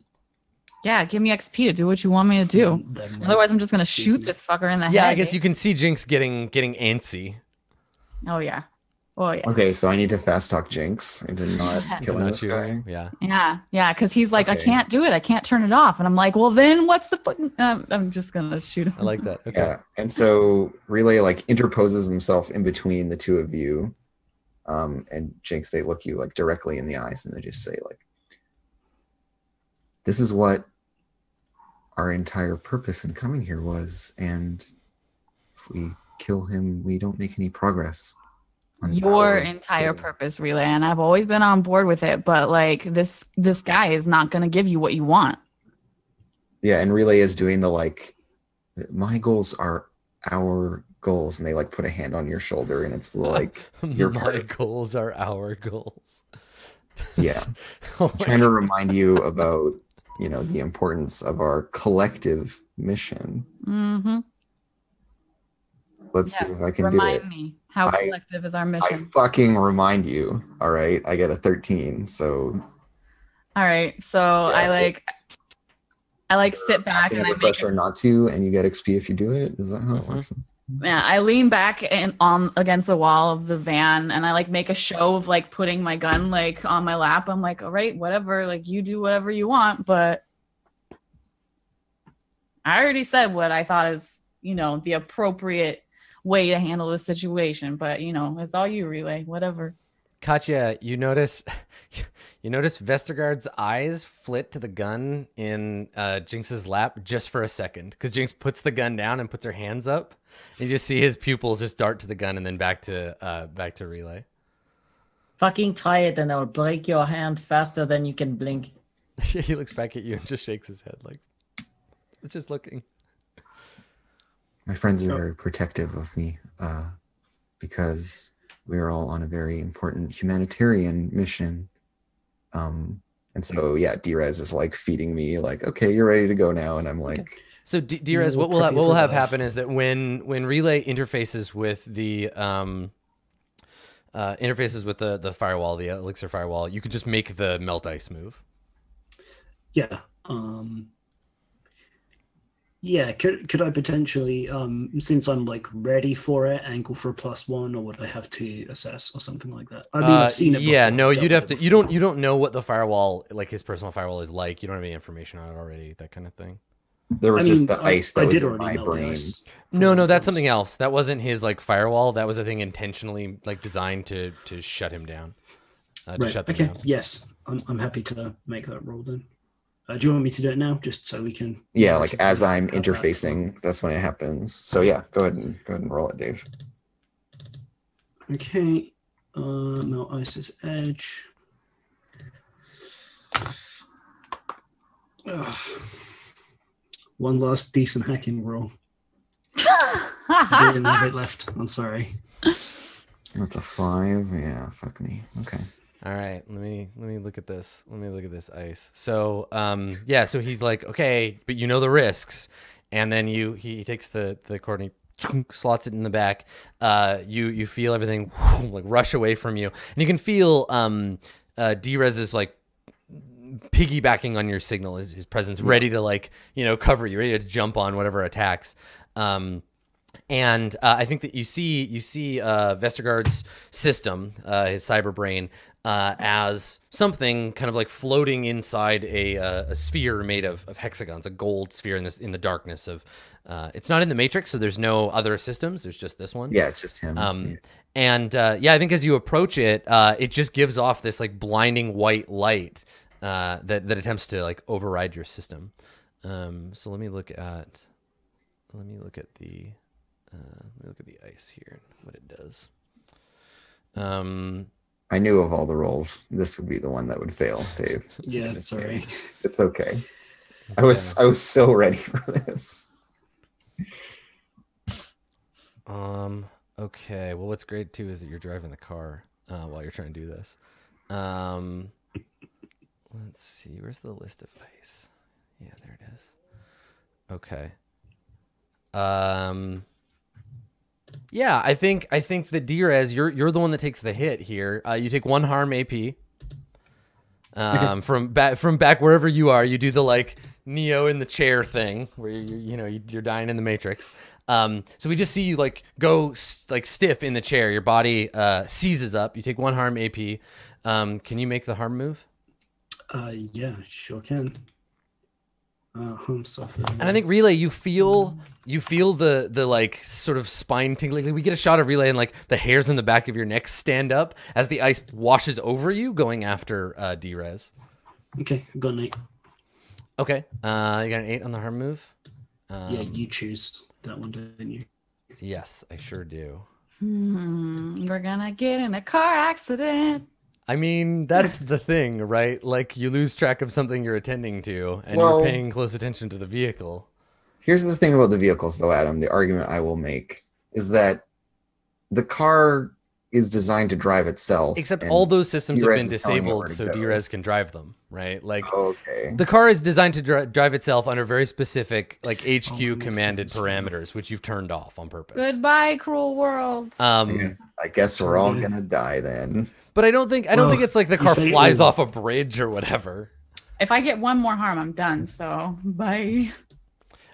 Speaker 2: Yeah, give me XP to do what you want me to do. Otherwise, I'm just gonna shoot
Speaker 5: me.
Speaker 2: this fucker in the head.
Speaker 1: yeah, I guess you can see Jinx getting getting antsy.
Speaker 2: Oh yeah. Oh yeah.
Speaker 3: Okay, so I need to fast talk Jinx into not killing
Speaker 1: Not
Speaker 3: this
Speaker 1: you.
Speaker 3: guy.
Speaker 1: Yeah.
Speaker 2: Yeah, yeah, because he's like, I can't do it. I can't turn it off. And I'm like, well, then what's the fucking? Um, I'm just gonna shoot him.
Speaker 1: I like that. Okay.
Speaker 3: Yeah, and so Relay like interposes himself in between the two of you, um, and Jinx they look you like directly in the eyes and they just say like, "This is what our entire purpose in coming here was, and if we kill him, we don't make any progress."
Speaker 2: Your entire
Speaker 3: goal."
Speaker 2: purpose, relay, and I've always been on board with it. But like this, this guy is not gonna give you what you want.
Speaker 3: Yeah, and Relay is doing the like, my goals are our goals, and they like put a hand on your shoulder, and it's the, like Your
Speaker 1: My goals are our goals.
Speaker 3: Yeah.
Speaker 1: Oh my
Speaker 3: trying to remind you about you know the importance of our collective mission
Speaker 2: Mm-hmm.
Speaker 3: Let's
Speaker 2: Yeah,
Speaker 3: see if i can
Speaker 2: Remind
Speaker 3: do it
Speaker 2: me how
Speaker 3: I-
Speaker 2: collective is our
Speaker 3: i
Speaker 2: mission.
Speaker 3: fucking remind you all right i get a 13 so
Speaker 2: All right, so I like, I like sit back and I make
Speaker 3: pressure not to and you get xp if you do it is that how it works
Speaker 2: Yeah, I lean back and on against the wall of the van and I like make a show of like putting my gun like on my lap. I'm like, all right, whatever, like you do whatever you want, but I already said what I thought is, you know, the appropriate way to handle the situation. But you know, it's all you relay, whatever.
Speaker 1: Katya, you notice you notice Vestergaard's eyes flit to the gun in uh, Jinx's lap just for a second because Jinx puts the gun down and puts her hands up, and you just see his pupils just dart to the gun and then back to uh, back to relay.
Speaker 4: Fucking try it, and I'll break your hand faster than you can blink.
Speaker 1: he looks back at you and just shakes his head like, just looking.
Speaker 3: My friends are very protective of me uh, because we are all on a very important humanitarian mission um, and so yeah drez is like feeding me like okay you're ready to go now and i'm like
Speaker 1: So D- Drez, what will ha- what will have
Speaker 5: both.
Speaker 1: happen is that when when relay interfaces with the um uh, interfaces with the the firewall, the elixir firewall, you can just make the melt ice move.
Speaker 5: Yeah. Um. Yeah. Could could I potentially, um, since I'm like ready for it, angle for a plus one, or would I have to assess or something like that? I mean,
Speaker 1: Uh,
Speaker 5: I've seen it.
Speaker 1: yeah,
Speaker 5: before,
Speaker 1: no, you'd have to.
Speaker 5: with it
Speaker 1: You don't. You don't know what the firewall, like his personal firewall, is like. You don't have any information on it already. That kind of thing.
Speaker 3: there was
Speaker 5: I
Speaker 3: just
Speaker 5: mean,
Speaker 3: the
Speaker 5: I-
Speaker 3: ice
Speaker 5: I
Speaker 3: that was
Speaker 5: did
Speaker 3: in my brain
Speaker 1: No, no, that's something else. That wasn't his like firewall. That was a thing intentionally like designed to to shut him down. Uh, to
Speaker 5: Right.
Speaker 1: shut them
Speaker 5: Okay.
Speaker 1: down.
Speaker 5: Yes, I'm I'm happy to make that roll then. Uh, do you want me to do it now, just so we can?
Speaker 3: yeah like as i'm
Speaker 5: have that?
Speaker 3: interfacing that's when it happens so yeah go ahead and go ahead and roll it dave
Speaker 5: Okay. Uh, melt ice's edge. Ugh. One last decent hacking roll. I didn't have it left. I'm sorry.
Speaker 3: that's a five yeah fuck me okay
Speaker 1: All right, let me let me look at this. Let me look at this ice. So, um, yeah, so he's like, okay, but you know the risks, and then you he, he takes the the cord and he slots it in the back. Uh, you you feel everything like rush away from you, and you can feel um, uh, Drez is like piggybacking on your signal. His, his presence ready to like you know cover you, ready to jump on whatever attacks. Um, and uh, I think that you see you see uh, Vestergaard's system, uh, his cyber brain, uh, as something kind of like floating inside a, uh, a sphere made of, of hexagons, a gold sphere in this in the darkness of. Uh, it's not in the Matrix, so there's no other systems. There's just this one.
Speaker 3: yeah it's just him
Speaker 1: Um, and uh, yeah, I think as you approach it, uh, it just gives off this like blinding white light uh, that that attempts to like override your system. Um, so let me look at let me look at the uh, let me look at the ice here, and what it does. Um,
Speaker 3: i knew of all the rolls this would be the one that would fail dave
Speaker 5: Yeah, sorry.
Speaker 3: it's okay i was i was so ready for this
Speaker 1: Um. Okay. Well, what's great too is that you're driving the car uh, while you're trying to do this. Um. Let's see. Where's the list of ice? Yeah, there it is. Okay. Um. Yeah, I think I think that Drez, you're you're the one that takes the hit here. Uh, you take one harm AP. Um, from back from back wherever you are, you do the like Neo in the chair thing where you you know you, you're dying in the Matrix. Um, so we just see you like go like stiff in the chair. Your body uh, seizes up. You take one harm AP. Um, can you make the harm move?
Speaker 5: Uh, yeah, sure can. Uh, home suffer.
Speaker 1: And I think relay, you feel you feel the the like sort of spine tingling. Like, we get a shot of relay, and like the hairs in the back of your neck stand up as the ice washes over you, going after uh, Drez.
Speaker 5: Okay, I got an eight.
Speaker 1: Okay, uh, you got an eight on the harm move. Um,
Speaker 5: yeah, you choose that one, didn't you?
Speaker 1: Yes, I sure do.
Speaker 2: Hmm, we're gonna get in a car accident.
Speaker 1: I mean, that's the thing, right? Like you lose track of something you're attending to, and
Speaker 3: Well-
Speaker 1: you're paying close attention to the vehicle.
Speaker 3: Here's the thing about the vehicles, though, Adam. The argument I will make is that the car is designed to drive itself.
Speaker 1: Except all those systems have been
Speaker 3: is telling it where
Speaker 1: disabled, so
Speaker 3: go.
Speaker 1: Drez can drive them, right? Like
Speaker 3: Okay.
Speaker 1: The car is designed to dri- drive itself under very specific, like HQ
Speaker 5: Oh,
Speaker 1: commanded
Speaker 5: sense.
Speaker 1: parameters, which you've turned off on purpose.
Speaker 2: Goodbye, cruel world.
Speaker 3: I
Speaker 1: Um,
Speaker 3: guess, I guess we're all gonna die then.
Speaker 1: but I don't think I don't
Speaker 5: Well,
Speaker 1: think it's like the car flies off a bridge or whatever.
Speaker 2: if I get one more harm, I'm done. So bye.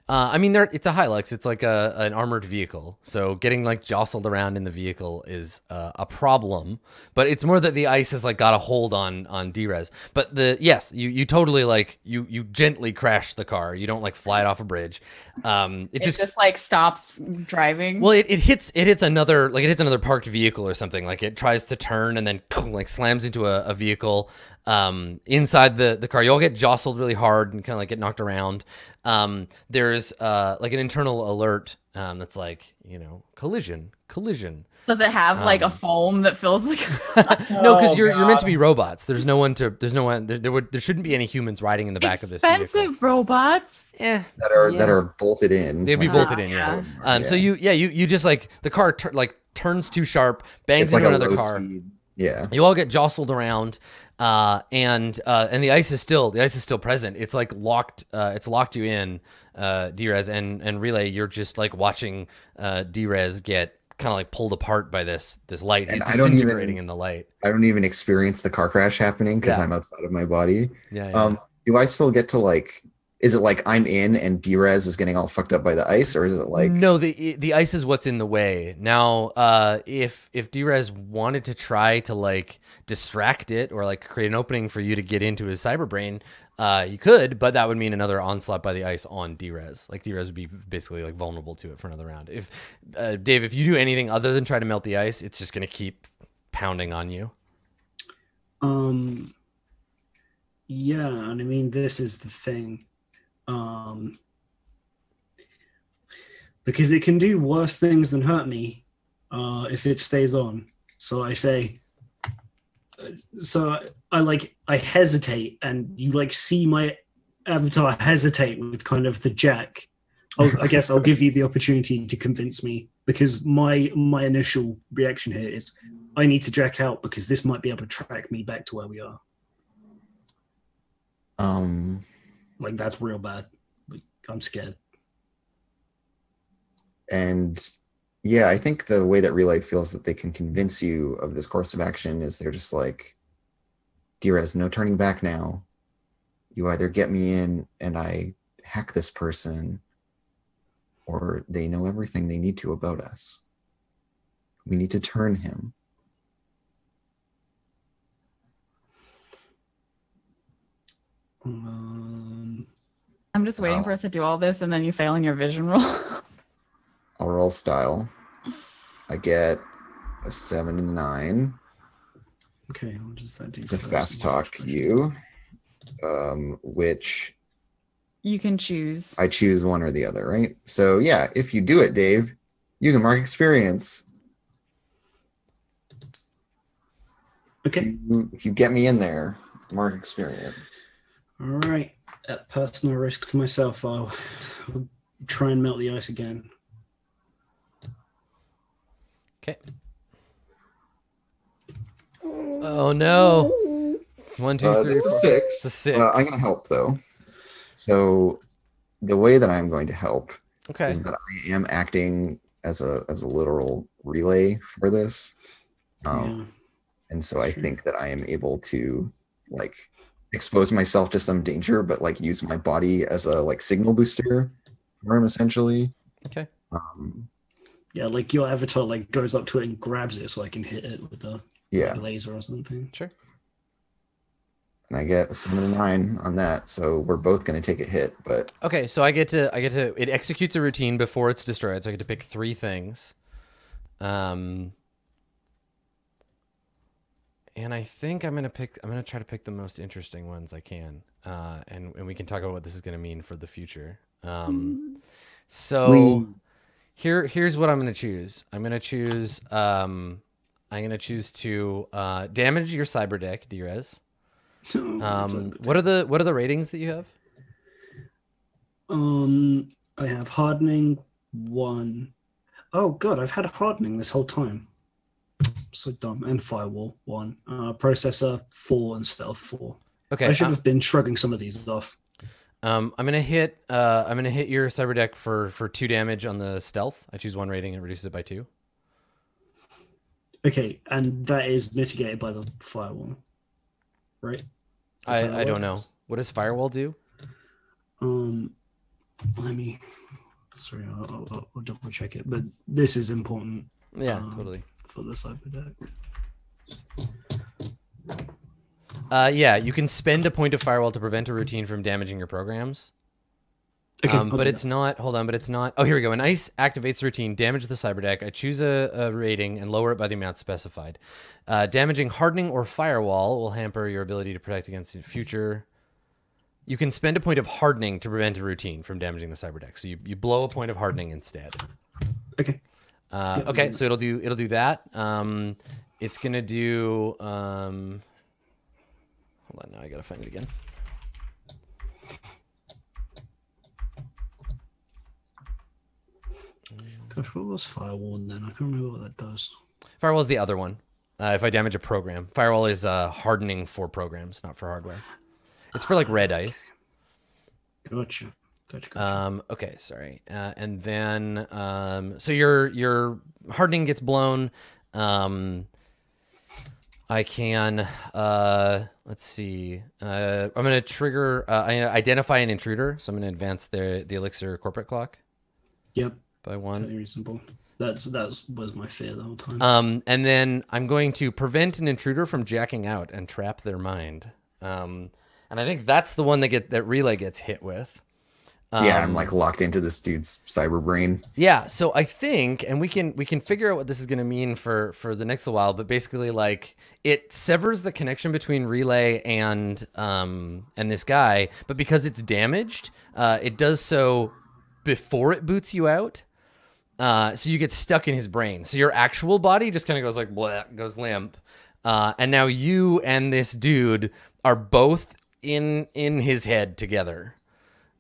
Speaker 1: Uh, I mean, there it's a Hilux. It's like a an armored vehicle, so getting like jostled around in the vehicle is uh, a problem. But it's more that the ice has like got a hold on on Drez. But the yes, you you totally like you you gently crash the car. You don't like fly it off a bridge. Um, it
Speaker 2: It
Speaker 1: just
Speaker 2: just, like stops driving.
Speaker 1: Well, it, it hits it hits another like it hits another parked vehicle or something. Like it tries to turn and then like slams into a, a vehicle um, inside the the car. You all get jostled really hard and kind of like get knocked around. Um, there's uh, like an internal alert um, that's like you know collision, collision.
Speaker 2: Does it have like a
Speaker 1: um,
Speaker 2: foam that feels like?
Speaker 1: no, because
Speaker 4: Oh,
Speaker 1: you're you're meant to be robots. There's no one to. There's no one. There, there would there shouldn't be any humans riding in the back of this vehicle.
Speaker 2: Expensive robots.
Speaker 1: Eh,
Speaker 3: That are that are bolted in.
Speaker 1: they'd be
Speaker 3: like-
Speaker 1: bolted in. Yeah.
Speaker 2: yeah.
Speaker 1: Um. So you yeah you you just like the car tur- like turns too sharp, bangs
Speaker 3: it's like
Speaker 1: into
Speaker 3: a
Speaker 1: another
Speaker 3: low
Speaker 1: car.
Speaker 3: speed. Yeah.
Speaker 1: you all get jostled around uh, and uh, and the ice is still the ice is still present it's like locked uh, it's locked you in uh, Drez and and relay you're just like watching uh, Drez get kind of like pulled apart by this this light he's
Speaker 3: And I don't even-
Speaker 1: disintegrating in the light
Speaker 3: I don't even experience the car crash happening because
Speaker 1: Yeah.
Speaker 3: I'm outside of my body.
Speaker 1: yeah, yeah.
Speaker 3: Um, do I still get to like? Is it like I'm in and Drez is getting all fucked up by the ice, or is it like?
Speaker 1: no the the ice is what's in the way now uh if if Drez wanted to try to like distract it or like create an opening for you to get into his cyber brain uh you could but that would mean another onslaught by the ice on Drez like Drez would be basically like vulnerable to it for another round if uh, Dave if you do anything other than try to melt the ice it's just gonna keep pounding on you
Speaker 5: Um. Yeah, and I mean this is the thing, um, because it can do worse things than hurt me, uh, if it stays on. So I say, so I, I like I hesitate, and you like see my avatar hesitate with kind of the jack. I'll, I guess I'll give you the opportunity to convince me because my my initial reaction here is I need to jack out because this might be able to track me back to where we are.
Speaker 3: Um,
Speaker 5: Like that's real bad. Like, I'm scared.
Speaker 3: and yeah, I think the way that Relay feels that they can convince you of this course of action is they're just like, Drez, no turning back now. You either get me in and I hack this person, or they know everything they need to about us. We need to turn him.
Speaker 5: Um,
Speaker 2: I'm just waiting
Speaker 3: Wow.
Speaker 2: for us to do all this, and then you fail in your vision roll.
Speaker 3: I'll roll style. I get a seven and nine.
Speaker 5: okay, what does that do?
Speaker 3: It's a fast talk you, um, which
Speaker 2: you can choose.
Speaker 3: I choose one or the other, right? So yeah, if you do it, Dave, you can mark experience.
Speaker 5: Okay,
Speaker 3: You- if you get me in there, mark experience.
Speaker 5: all right. At personal risk to myself, I'll try and melt the ice again.
Speaker 1: okay oh no one two
Speaker 3: Uh,
Speaker 1: three
Speaker 3: that's a six.
Speaker 1: A six.
Speaker 3: Uh, I'm gonna help though. So the way that I'm going to help
Speaker 1: okay
Speaker 3: is that I am acting as a as a literal relay for this. Um,
Speaker 5: yeah.
Speaker 3: and so I
Speaker 5: Sure.
Speaker 3: think that I am able to like expose myself to some danger, but like use my body as a like signal booster for him essentially.
Speaker 1: Okay.
Speaker 3: Um,
Speaker 5: Yeah, like your avatar like goes up to it and grabs it so I can hit it with a
Speaker 3: yeah,
Speaker 5: laser or something.
Speaker 1: Sure.
Speaker 3: and I get a seven and nine on that, so we're both gonna take a hit. But
Speaker 1: Okay, so I get to I get to it executes a routine before it's destroyed, so I get to pick three things. Um and I think I'm gonna pick I'm gonna try to pick the most interesting ones I can. Uh and, and we can talk about what this is gonna mean for the future. Um so here here's what I'm gonna choose. I'm gonna choose um I'm gonna choose to uh damage your cyber deck, Drez. Um what are the what are the ratings that you have?
Speaker 5: Um, I have hardening one. Oh god, I've had hardening this whole time. So dumb. And firewall one. Uh, processor four and stealth four.
Speaker 1: Okay.
Speaker 5: I should
Speaker 1: I'm-
Speaker 5: have been shrugging some of these off.
Speaker 1: Um, I'm gonna hit. Uh, I'm gonna hit your cyber deck for for two damage on the stealth. I choose one rating and reduces it by two.
Speaker 5: Okay, and that is mitigated by the firewall, right? That's
Speaker 1: I I don't know. What does firewall do?
Speaker 5: Um, let me. Sorry, I'll, I'll, I'll double check it. But this is important
Speaker 1: Yeah,
Speaker 5: Um,
Speaker 1: totally.
Speaker 5: For the cyber deck.
Speaker 1: Uh, yeah, you can spend a point of firewall to prevent a routine from damaging your programs.
Speaker 5: Okay,
Speaker 1: um, but it's
Speaker 5: that.
Speaker 1: not. Hold on, but it's not. Oh, here we go. An ice activates the routine. Damage the cyber deck. I choose a, a rating and lower it by the amount specified. Uh, damaging hardening or firewall will hamper your ability to protect against the future. You can spend a point of hardening to prevent a routine from damaging the cyber deck. So you, you blow a point of hardening instead.
Speaker 5: okay.
Speaker 1: Uh, okay, so it'll do it'll do that. Um, it's gonna do. Um, hold on, now I gotta find it again.
Speaker 5: Gosh, what was firewall then? I can't remember what that does.
Speaker 1: Firewall is the other one. Uh, if I damage a program, firewall is uh, hardening for programs, not for hardware. It's for like red ice.
Speaker 5: Gotcha. Gotcha. gotcha.
Speaker 1: Um, okay, sorry. Uh, and then um, so your your hardening gets blown. Um, I can uh, let's see. Uh, I'm gonna trigger. Uh, I identify an intruder, so I'm gonna advance the the elixir corporate clock
Speaker 5: yep.
Speaker 1: by one.
Speaker 5: Totally reasonable. That's that was my fear the whole time.
Speaker 1: Um, and then I'm going to prevent an intruder from jacking out and trap their mind. Um, and I think that's the one that get that relay gets hit with.
Speaker 3: Yeah, I'm
Speaker 1: Um,
Speaker 3: like locked into this dude's cyber brain.
Speaker 1: Yeah, so I think, and we can we can figure out what this is going to mean for for the next little while. But basically, like it severs the connection between relay and um and this guy. But because it's damaged, uh, it does so before it boots you out. Uh, so you get stuck in his brain. So your actual body just kind of goes like blah, goes limp. Uh, and now you and this dude are both in in his head together.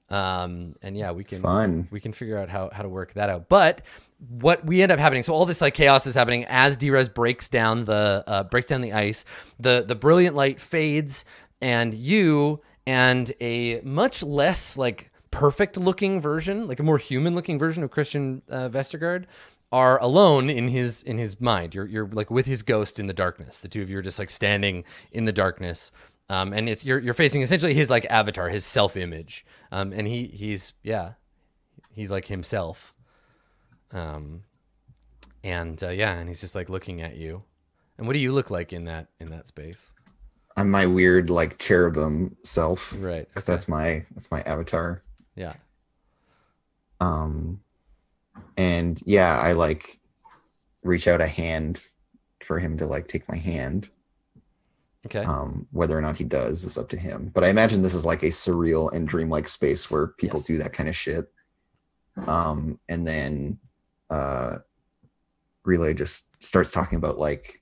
Speaker 1: Um, and yeah, we can
Speaker 3: Fun.
Speaker 1: we can figure out how, how to work that out. But what we end up happening, so all this like chaos is happening as Drez breaks down the uh, breaks down the ice. The the brilliant light fades, and you and a much less like perfect looking version, like a more human looking version of Christian uh, Vestergaard, are alone in his in his mind. You're you're like with his ghost in the darkness. The two of you are just like standing in the darkness. Um, and it's you're you're facing essentially his like avatar, his self image. Um, and he he's yeah, he's like himself. Um, and uh, yeah, and he's just like looking at you. And what do you look like in that in that space?
Speaker 3: I'm my weird like cherubim self.
Speaker 1: Right.
Speaker 3: Because that's my that's my avatar.
Speaker 1: yeah.
Speaker 3: Um and yeah, I like reach out a hand for him to like take my hand.
Speaker 1: Okay.
Speaker 3: Um, whether or not he does is up to him. But I imagine this is like a surreal and dreamlike space where people
Speaker 1: Yes.
Speaker 3: do that kind of shit. Um, and then uh, Relay just starts talking about like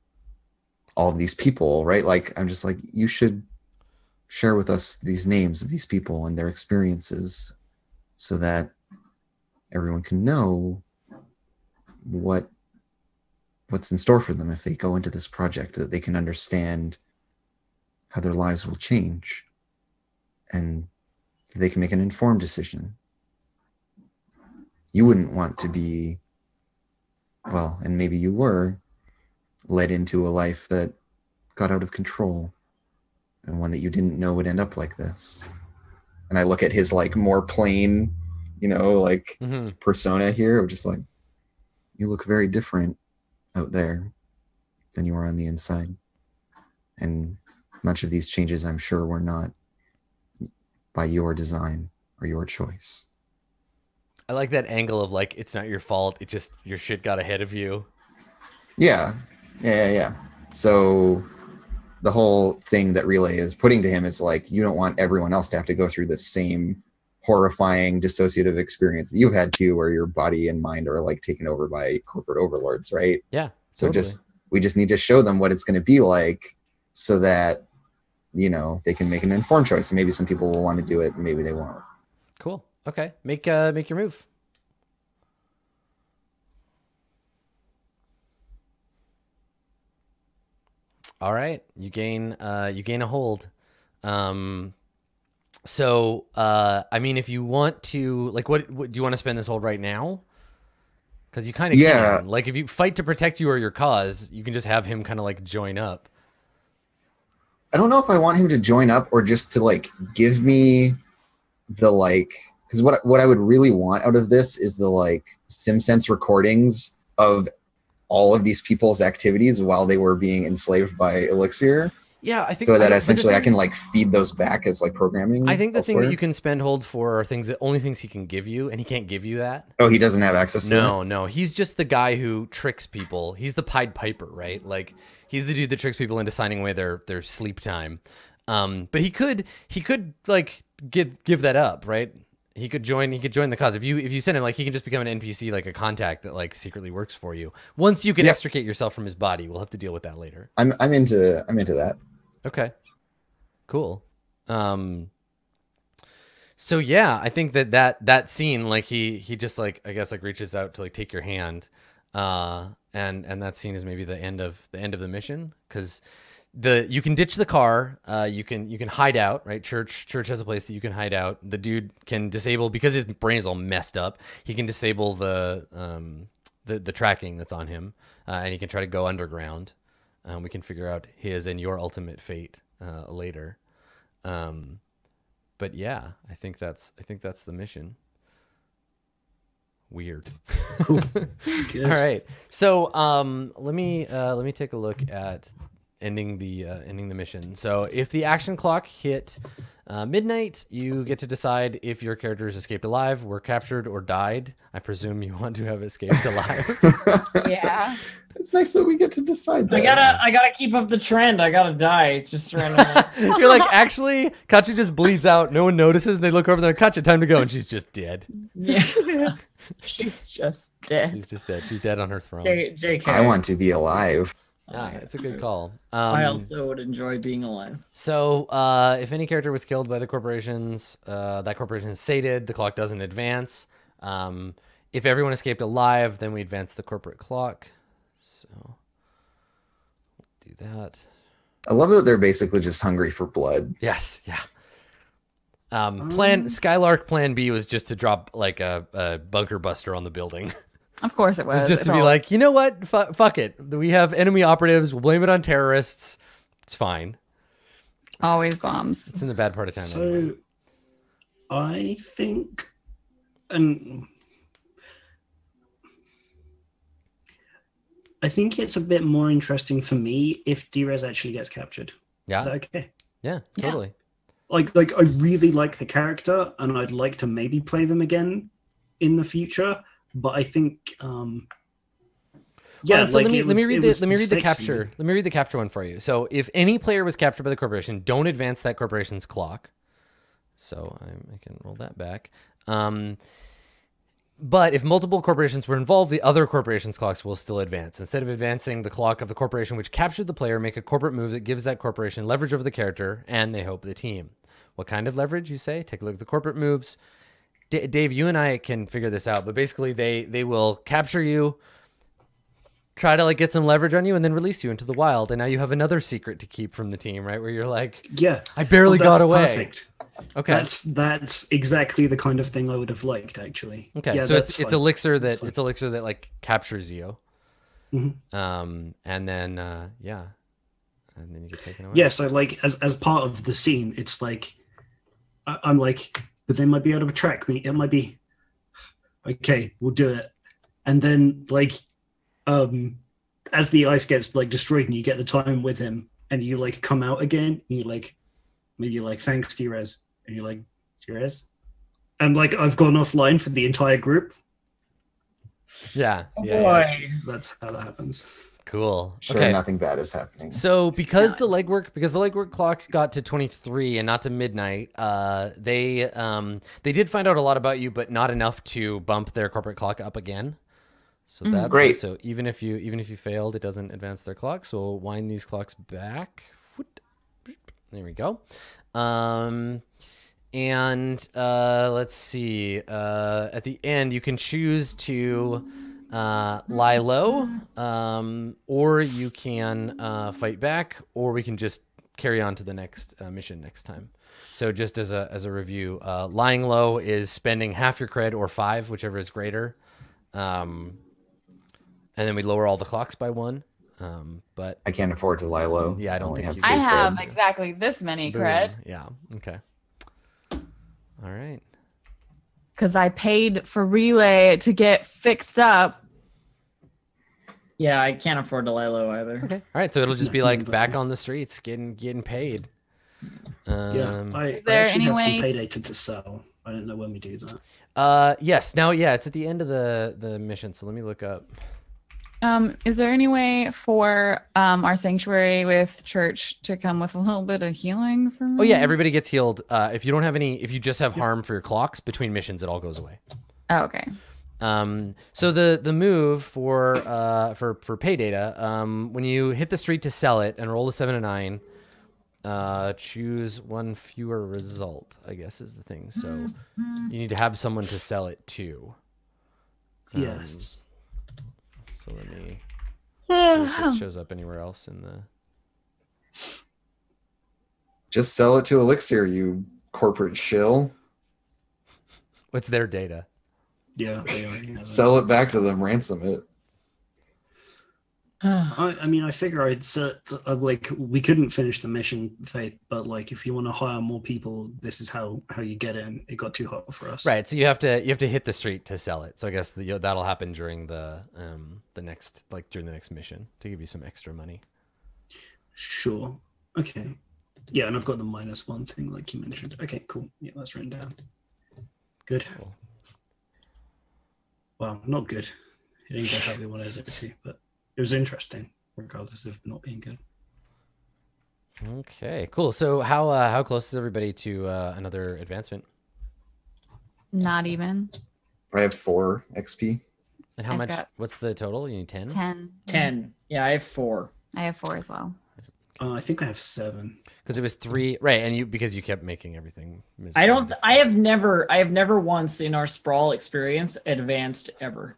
Speaker 3: all of these people, right? Like I'm just like, you should share with us these names of these people and their experiences so that everyone can know what what's in store for them if they go into this project that they can understand how their lives will change and they can make an informed decision you wouldn't want to be well, and maybe you were led into a life that got out of control and one that you didn't know would end up like this. And I look at his like more plain, you know, like
Speaker 1: hmm
Speaker 3: persona here of just like you look very different out there than you are on the inside. And much of these changes I'm sure were not by your design or your choice.
Speaker 1: I like that angle of like it's not your fault. It just your shit got ahead of you.
Speaker 3: Yeah. Yeah, yeah, yeah. So the whole thing that Relay is putting to him is like, you don't want everyone else to have to go through the same horrifying dissociative experience that you've had too, where your body and mind are like taken over by corporate overlords, right?
Speaker 1: Yeah.
Speaker 3: So
Speaker 1: totally.
Speaker 3: just we just need to show them what it's going to be like so that you know they can make an informed choice. And maybe some people will want to do it, and maybe they won't.
Speaker 1: Cool. Okay. Make uh make your move. All right. You gain uh you gain a hold. Um so uh I mean if you want to like what, what do you want to spend this hold right now? Cuz you kind of
Speaker 3: Yeah.
Speaker 1: can. Like if you fight to protect you or your cause, you can just have him kind of like join up.
Speaker 3: I don't know if I want him to join up or just to like give me the like because what what I would really want out of this is the like SimSense recordings of all of these people's activities while they were being enslaved by Elixir,
Speaker 1: Yeah, I think
Speaker 3: so that
Speaker 1: the
Speaker 3: essentially I can like feed those back as like programming.
Speaker 1: I think the thing that you can spend hold for are things that only things he can give you, and he can't give you that.
Speaker 3: Oh, he doesn't have access that?
Speaker 1: No, no, he's just the guy who tricks people. He's the Pied Piper, right? Like he's the dude that tricks people into signing away their their sleep time. Um, but he could he could like give give that up, right? He could join he could join the cause. If you if you send him like he can just become an NPC like a contact that like secretly works for you. Once you can
Speaker 3: Yeah.
Speaker 1: extricate yourself from his body, we'll have to deal with that later.
Speaker 3: I'm I'm into I'm into that.
Speaker 1: Okay. Cool. Um so yeah, I think that that that scene like he he just like I guess like reaches out to like take your hand. Uh and and that scene is maybe the end of the end of the mission cuz the you can ditch the car, uh you can you can hide out, right? Church church has a place that you can hide out. The dude can disable because his brain is all messed up. He can disable the um the the tracking that's on him. Uh, and he can try to go underground. Um, we can figure out his and your ultimate fate uh, later. Um, but yeah, I think that's I think that's the mission. Weird.
Speaker 5: Cool.
Speaker 1: All right. So um, let me uh, let me take a look at ending the uh, ending the mission. So if the action clock hit uh, midnight, you get to decide if your character is escaped alive, were captured, or died. I presume you want to have escaped alive.
Speaker 2: Yeah.
Speaker 3: it's nice that we get to decide that.
Speaker 4: I gotta, I gotta keep up the trend. I gotta die just randomly.
Speaker 1: You're like, actually, Katya just bleeds out. No one notices, and they look over and they're Katya, time to go, and she's just dead.
Speaker 4: yeah.
Speaker 2: She's just dead.
Speaker 1: She's just dead. She's dead on her throne.
Speaker 4: J- JK.
Speaker 3: I want to be alive.
Speaker 1: Yeah, it's a good call. Um,
Speaker 4: I also would enjoy being alive.
Speaker 1: So, uh, if any character was killed by the corporations, uh, that corporation is sated. The clock doesn't advance. Um, if everyone escaped alive, then we advance the corporate clock. So, do that.
Speaker 3: I love that they're basically just hungry for blood.
Speaker 1: Yes, yeah. Um, plan
Speaker 5: Um,
Speaker 1: Skylark Plan B was just to drop like a, a bunker buster on the building.
Speaker 2: Of course it
Speaker 1: It
Speaker 2: was.
Speaker 1: was just
Speaker 2: It's
Speaker 1: to be
Speaker 2: all-
Speaker 1: like, you know what? Fu fuck it. We have enemy operatives. We'll blame it on terrorists. It's fine.
Speaker 2: always bombs.
Speaker 1: It's in the bad part of town. anyway.
Speaker 5: So, I think, and I think it's a bit more interesting for me if Drez actually gets captured. Is
Speaker 1: Yeah,
Speaker 5: that okay?
Speaker 1: yeah,
Speaker 2: Yeah.
Speaker 1: totally.
Speaker 5: Like, like I really like the character, and I'd like to maybe play them again in the future. But I think, um, yeah.
Speaker 1: On, so
Speaker 5: like,
Speaker 1: let me
Speaker 5: it
Speaker 1: let me read the let me read the
Speaker 5: stakes for me.
Speaker 1: capture. Let me read the capture one for you. So if any player was captured by the corporation, don't advance that corporation's clock. So I'm, I can roll that back. Um, but if multiple corporations were involved, the other corporation's clocks will still advance. Instead of advancing the clock of the corporation which captured the player, make a corporate move that gives that corporation leverage over the character and they hope the team. What kind of leverage, you say? Take a look at the corporate moves. D- Dave, you and I can figure this out, but basically they they will capture you, try to like get some leverage on you, and then release you into the wild. And now you have another secret to keep from the team, right? Where you're like,
Speaker 5: Yeah,
Speaker 1: I barely
Speaker 5: Oh, that's
Speaker 1: got away.
Speaker 5: Perfect.
Speaker 1: Okay.
Speaker 5: That's that's exactly the kind of thing I would have liked actually.
Speaker 1: Okay,
Speaker 5: Yeah,
Speaker 1: so it's it's elixir that it's elixir that like captures you.
Speaker 5: Mhm.
Speaker 1: Um, and then uh, yeah, and then you get taken away.
Speaker 5: Yeah, so like as as part of the scene, it's like I, I'm like, but they might be able to track me. It might be okay. We'll do it, and then like, um, as the ice gets like destroyed, and you get the time with him, and you like come out again, and you like maybe like thanks, Drez, and you're like Drez, and like I've gone offline for the entire group.
Speaker 1: yeah,
Speaker 4: Oh
Speaker 1: yeah, yeah.
Speaker 5: That's how that happens.
Speaker 1: Cool.
Speaker 3: Sure,
Speaker 1: okay.
Speaker 3: nothing bad is happening.
Speaker 1: So because the
Speaker 2: Nice.
Speaker 1: legwork because the legwork clock got to 23 and not to midnight, uh, they um, they did find out a lot about you, but not enough to bump their corporate clock up again. So
Speaker 2: Mhm.
Speaker 1: that's
Speaker 3: Great.
Speaker 1: Good. So even if you even if you failed, it doesn't advance their clock. So we'll wind these clocks back. There we go. Um, and uh, let's see. Uh, at the end, you can choose to uh, lie low, um, or you can uh, fight back, or we can just carry on to the next uh, mission next time. So just as a as a review, uh, lying low is spending half your cred or five, whichever is greater, um, and then we lower all the clocks by one. Um, but
Speaker 3: I can't afford to lie low.
Speaker 1: Yeah, I don't
Speaker 3: only
Speaker 1: think
Speaker 3: have
Speaker 2: I have
Speaker 3: creds.
Speaker 2: exactly this many
Speaker 1: boom.
Speaker 2: cred
Speaker 1: Yeah. Okay. All right.
Speaker 2: Because I paid for relay to get fixed up.
Speaker 4: Yeah, I can't afford to lie low either.
Speaker 1: Okay. All right. So it'll just be like back on the streets, getting getting paid. Um,
Speaker 5: Yeah, I,
Speaker 2: Is
Speaker 5: I
Speaker 2: there
Speaker 5: actually
Speaker 2: any
Speaker 5: have
Speaker 2: way
Speaker 5: some
Speaker 2: to-
Speaker 5: pay data to sell. I don't know when we do that.
Speaker 1: Uh, yes. Now, yeah, it's at the end of the the mission. So let me look up.
Speaker 2: Um, is there any way for um our sanctuary with church to come with a little bit of healing for me?
Speaker 1: Oh yeah, everybody gets healed. Uh, if you don't have any, if you just have harm for your clocks between missions, it all goes away.
Speaker 2: Oh, okay.
Speaker 1: Um, so the the move for uh for for pay data, um, when you hit the street to sell it and roll a seven and nine, uh, choose one fewer result. I guess is the thing. So you need to have someone to sell it to. Um,
Speaker 5: Yes.
Speaker 1: So let me see if it shows up anywhere else in the.
Speaker 3: Just sell it to Elixir, you corporate shill.
Speaker 1: What's their data?
Speaker 5: Yeah, they already have it.
Speaker 3: Sell it back to them, ransom it.
Speaker 5: I, I mean, I figure I'd set uh, like we couldn't finish the mission, Faith, but like if you want to hire more people, this is how how you get in. It got too hot for us.
Speaker 1: Right. So you have to you have to hit the street to sell it. So I guess the, that'll happen during the um the next like during the next mission to give you some extra money.
Speaker 5: Sure. Okay. Yeah, and I've got the minus one thing like you mentioned. Okay, cool. Yeah, that's written down. Good.
Speaker 1: Cool.
Speaker 5: Well, not good. It didn't go how we wanted it to, but it was interesting, regardless of not being good.
Speaker 1: Okay. Cool. So how uh, how close is everybody to uh, another advancement?
Speaker 2: Not even
Speaker 3: I have four XP.
Speaker 1: And how
Speaker 2: I've
Speaker 1: much?
Speaker 2: got
Speaker 1: What's the total? You need ten.
Speaker 2: ten.
Speaker 4: Ten. Yeah, I have four.
Speaker 2: I have four as well.
Speaker 5: Uh, I think I have seven.
Speaker 1: Because it was three. Right. And you because you kept making everything.
Speaker 4: I
Speaker 1: miserably
Speaker 4: don't.
Speaker 1: difficult.
Speaker 4: I have never. I have never once in our sprawl experience advanced ever.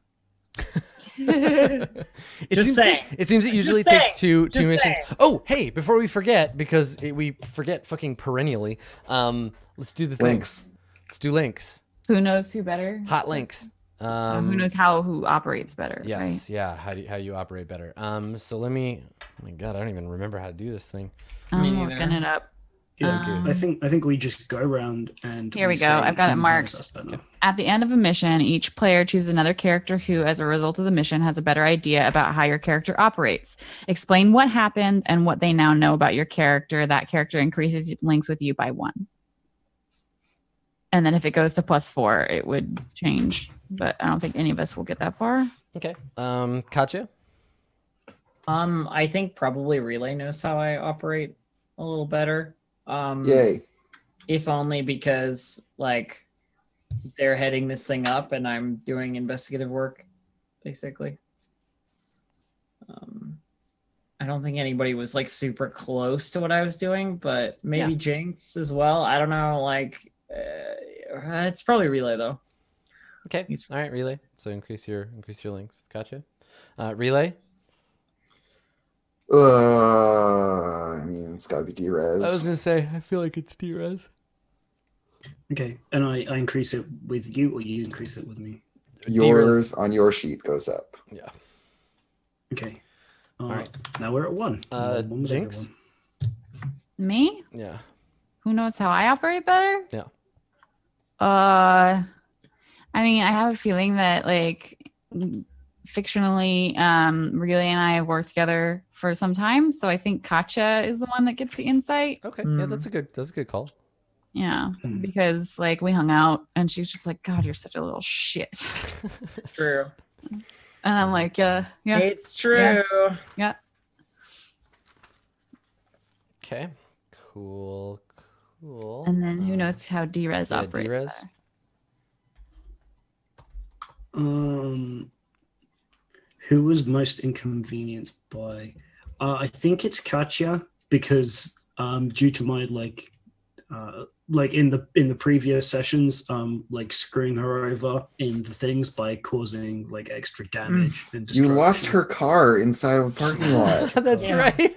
Speaker 1: it
Speaker 4: Just
Speaker 1: seems
Speaker 4: saying.
Speaker 1: It seems it
Speaker 4: Just
Speaker 1: usually takes
Speaker 4: saying.
Speaker 1: two two
Speaker 4: Just
Speaker 1: missions.
Speaker 4: saying.
Speaker 1: Oh, hey! Before we forget, because it, we forget fucking perennially. Um, let's do the thing.
Speaker 3: Links.
Speaker 1: Let's do links.
Speaker 2: who knows who better?
Speaker 1: Hot links. Um,
Speaker 2: who knows how who operates better?
Speaker 1: Yes, yeah. How do you, how you operate better? Um, so let me. Oh my god, I don't even remember how to do this thing.
Speaker 2: I'm
Speaker 4: neither.
Speaker 2: looking it up.
Speaker 5: Yeah,
Speaker 2: Um,
Speaker 5: I think I think we just go around and
Speaker 2: Here we go. I've got it
Speaker 5: who
Speaker 2: marked.
Speaker 5: us.
Speaker 2: At the end of a mission, each player chooses another character who, as a result of the mission, has a better idea about how your character operates. Explain what happened and what they now know about your character. That character increases links with you by one. And then if it goes to plus four, it would change. But I don't think any of us will get that far.
Speaker 1: Okay. Um, Katya.
Speaker 4: Um, I think probably Relay knows how I operate a little better. Um,
Speaker 3: Yay.
Speaker 4: if only because like they're heading this thing up and I'm doing investigative work, basically. Um, I don't think anybody was like super close to what I was doing, but maybe
Speaker 1: Yeah.
Speaker 4: Jinx as well. I don't know. Like, uh, it's probably Relay though.
Speaker 1: Okay. All right. Relay. So increase your increase your links. Gotcha. Uh, relay.
Speaker 3: Uh, I mean, it's got to be Drez.
Speaker 1: I was gonna say. I feel like it's Drez.
Speaker 5: Okay, and I, I increase it with you, or you increase it with me.
Speaker 3: Yours on your sheet goes up.
Speaker 1: Yeah.
Speaker 5: Okay. Uh,
Speaker 1: All right.
Speaker 5: Now we're at one.
Speaker 1: Uh,
Speaker 5: One
Speaker 1: Jinx?
Speaker 5: everyone.
Speaker 2: Me?
Speaker 1: Yeah.
Speaker 2: Who knows how I operate better?
Speaker 1: Yeah.
Speaker 2: Uh, I mean, I have a feeling that like fictionally, um, Relay and I have worked together for some time, so I think Katya is the one that gets the insight.
Speaker 1: Okay. Yeah,
Speaker 4: Mm.
Speaker 1: that's a good. That's a good call.
Speaker 2: Yeah,
Speaker 5: Hmm.
Speaker 2: because like we hung out, and she was just like, "God, you're such a little shit,"
Speaker 4: True.
Speaker 2: and I'm like, "Yeah, yeah."
Speaker 4: It's true. Yeah.
Speaker 1: Okay. Cool. Cool.
Speaker 2: And then who
Speaker 1: Uh,
Speaker 2: knows how Drez
Speaker 1: yeah,
Speaker 2: operates?
Speaker 1: Drez.
Speaker 2: better.
Speaker 5: Um, who was most inconvenienced by? Uh, I think it's Katya because um, due to my like, uh, like in the in the previous sessions, um, like screwing her over in the things by causing like extra damage and
Speaker 3: You lost her car inside of a parking lot.
Speaker 1: that's
Speaker 4: Yeah.
Speaker 1: right.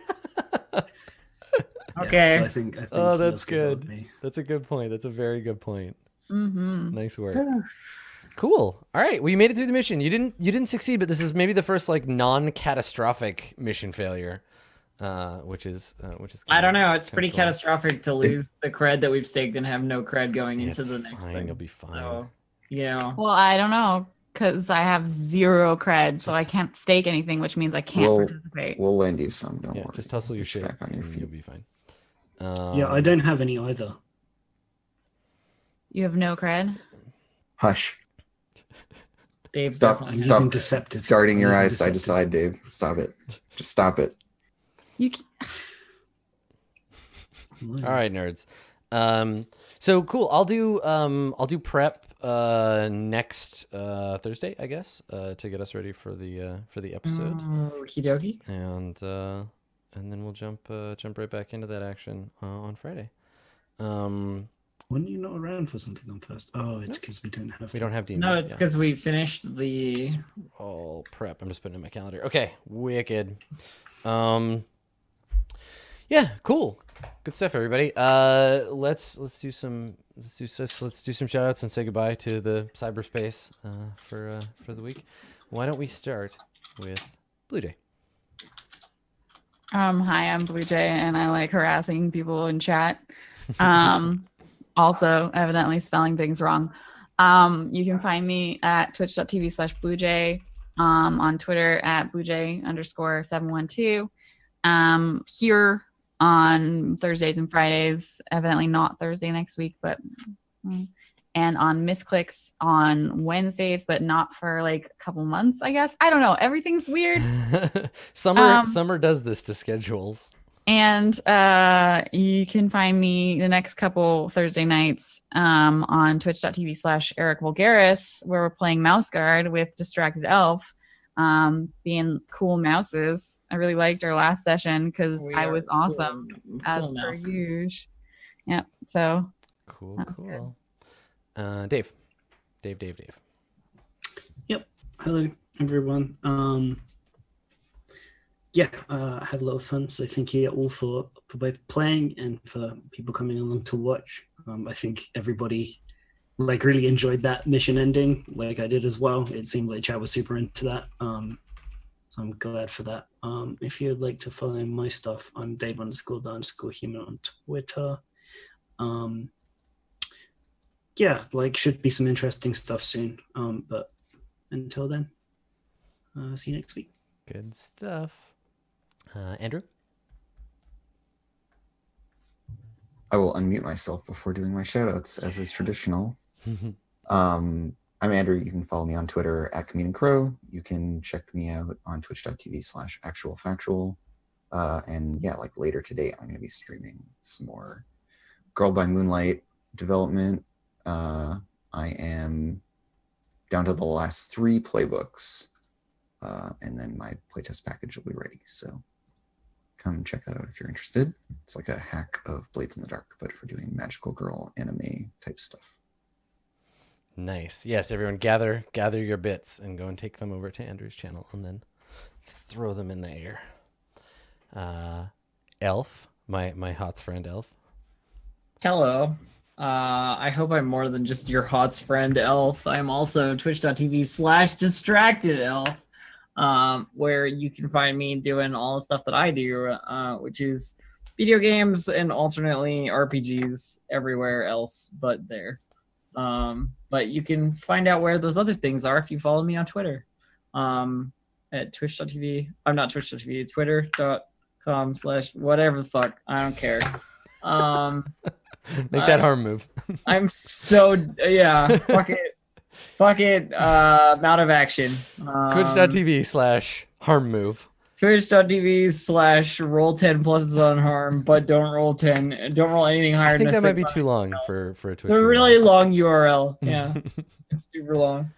Speaker 5: Yeah,
Speaker 4: Okay.
Speaker 5: so I think I think
Speaker 1: Oh, that's
Speaker 5: lost his own
Speaker 1: good. that's a good point. That's a very good point.
Speaker 2: Mhm.
Speaker 1: Nice work. Cool. All right. Well, you made it through the mission. You didn't. You didn't succeed, but this is maybe the first like non-catastrophic mission failure, uh, which is uh, which is.
Speaker 4: I don't
Speaker 1: kinda-
Speaker 4: know. It's pretty
Speaker 1: cool.
Speaker 4: catastrophic to lose the cred that we've staked and have no cred going
Speaker 1: Yeah,
Speaker 4: into the next
Speaker 1: fine.
Speaker 4: thing.
Speaker 1: You'll be fine.
Speaker 4: So, you know,
Speaker 2: Well, I don't know because I have zero cred, so I can't stake anything, which means I can't
Speaker 3: Well,
Speaker 2: participate.
Speaker 3: We'll lend you some. Don't
Speaker 1: yeah,
Speaker 3: worry.
Speaker 1: just hustle your shit.
Speaker 3: back on your
Speaker 1: feet. You'll be fine.
Speaker 5: Yeah, I
Speaker 1: Um,
Speaker 5: don't have any either.
Speaker 2: You have no cred.
Speaker 3: Hush.
Speaker 4: Dave
Speaker 3: Stop. Stop
Speaker 5: deceptive.
Speaker 3: Darting your
Speaker 5: using
Speaker 3: eyes side to side, Dave. Stop it. Just stop it.
Speaker 2: You can-
Speaker 1: All right, nerds. Um, so cool. I'll do um, I'll do prep uh, next uh, Thursday, I guess, uh, to get us ready for the uh, for the episode,
Speaker 4: Okie dokie.
Speaker 1: and uh, and then we'll jump uh, jump right back into that action uh, on Friday. Um,
Speaker 5: When are you not around for something on first? Oh, it's because we don't have.
Speaker 1: we don't have D.
Speaker 4: No, it's because we finished the.
Speaker 1: all prep. I'm just putting it in my calendar. Okay, wicked. Um, yeah, cool, good stuff, everybody. Uh, let's let's do some let's do let's, let's do some shout outs and say goodbye to the cyberspace uh, for uh, for the week. Why don't we start with Blue Jay?
Speaker 2: Um, hi, I'm Blue Jay, and I like harassing people in chat. Um, also, evidently spelling things wrong. Um, you can find me at twitch.tv slash bluejay, um, on Twitter at bluejay underscore 712. Um, here on Thursdays and Fridays, evidently not Thursday next week, but mm, and on misclicks on Wednesdays, but not for like a couple months, I guess. I don't know. Everything's weird.
Speaker 1: Summer
Speaker 2: Um,
Speaker 1: Summer does this to schedules.
Speaker 2: And uh, you can find me the next couple Thursday nights um, on twitch.tv slash Eric Vulgaris, where we're playing Mouse Guard with Distracted Elf, um, being cool mouses. I really liked our last session because I was
Speaker 4: cool-
Speaker 2: awesome
Speaker 4: cool
Speaker 2: as per
Speaker 4: mouses.
Speaker 2: usual. Yep. So
Speaker 1: Cool, cool. Uh, Dave, Dave, Dave, Dave. Yep.
Speaker 5: Hello, everyone. Um, yeah, uh, I had a lot of fun. So thank you all for, for both playing and for people coming along to watch. Um, I think everybody like really enjoyed that mission ending, like I did as well. It seemed like chat was super into that. Um, so I'm glad for that. Um, if you'd like to follow my stuff, I'm Dave underscore the underscore human on Twitter. Um, yeah, like should be some interesting stuff soon. Um, but until then, uh, see you next week.
Speaker 1: Good stuff. Uh, Andrew.
Speaker 3: I will unmute myself before doing my shoutouts, as is traditional. Um, I'm Andrew. You can follow me on Twitter at Comedian Crow. You can check me out on twitch.tv slash actual factual. Uh, and yeah, like later today, I'm going to be streaming some more Girl by Moonlight development. Uh, I am down to the last three playbooks. Uh, and then my playtest package will be ready. So come check that out if you're interested. It's like a hack of Blades in the Dark, but for doing magical girl anime type stuff.
Speaker 1: Nice. Yes, everyone gather gather your bits and go and take them over to Andrew's channel and then throw them in the air. Uh Elf, my my HOTS friend Elf.
Speaker 4: Hello. Uh, I hope I'm more than just your HOTS friend, Elf. I'm also twitch.tv slash distracted elf. Um, where you can find me doing all the stuff that I do, uh, which is video games and alternately RPGs everywhere else but there. Um, but you can find out where those other things are if you follow me on Twitter um, at twitch.tv. I'm not twitch.tv, twitter.com slash whatever the fuck. I don't care. Um,
Speaker 1: Make that
Speaker 4: I-
Speaker 1: harm move.
Speaker 4: I'm so yeah. Fuck it. Fuck it. Uh, I'm out of action. Um,
Speaker 1: Twitch.tv slash harm move.
Speaker 4: Twitch.tv slash roll 10 plus on harm, but don't roll 10. Don't roll anything higher
Speaker 1: I think that might be too long for for a Twitch.
Speaker 4: It's a really long URL. Yeah, it's super long.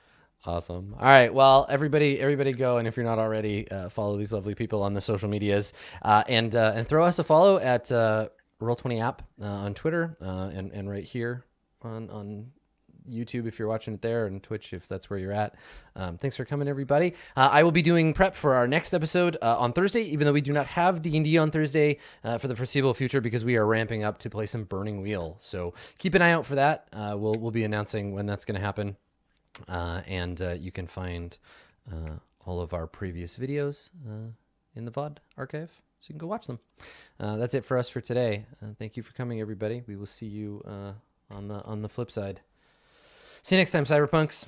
Speaker 1: Awesome. All right. Well, everybody, everybody, go and if you're not already, uh, follow these lovely people on the social medias, uh, and uh, and throw us a follow at uh, Roll Twenty app uh, on Twitter uh, and and right here on on YouTube if you're watching it there, and Twitch if that's where you're at. Um, thanks for coming, everybody. Uh, I will be doing prep for our next episode uh, on Thursday, even though we do not have D and D on Thursday uh, for the foreseeable future because we are ramping up to play some Burning Wheel. So keep an eye out for that. Uh, we'll we'll be announcing when that's going to happen uh, and uh, you can find all of our previous videos in the VOD archive, so you can go watch them. That's it for us for today. Thank you for coming, everybody. We will see you on the on the flip side. See you next time, Cyberpunks.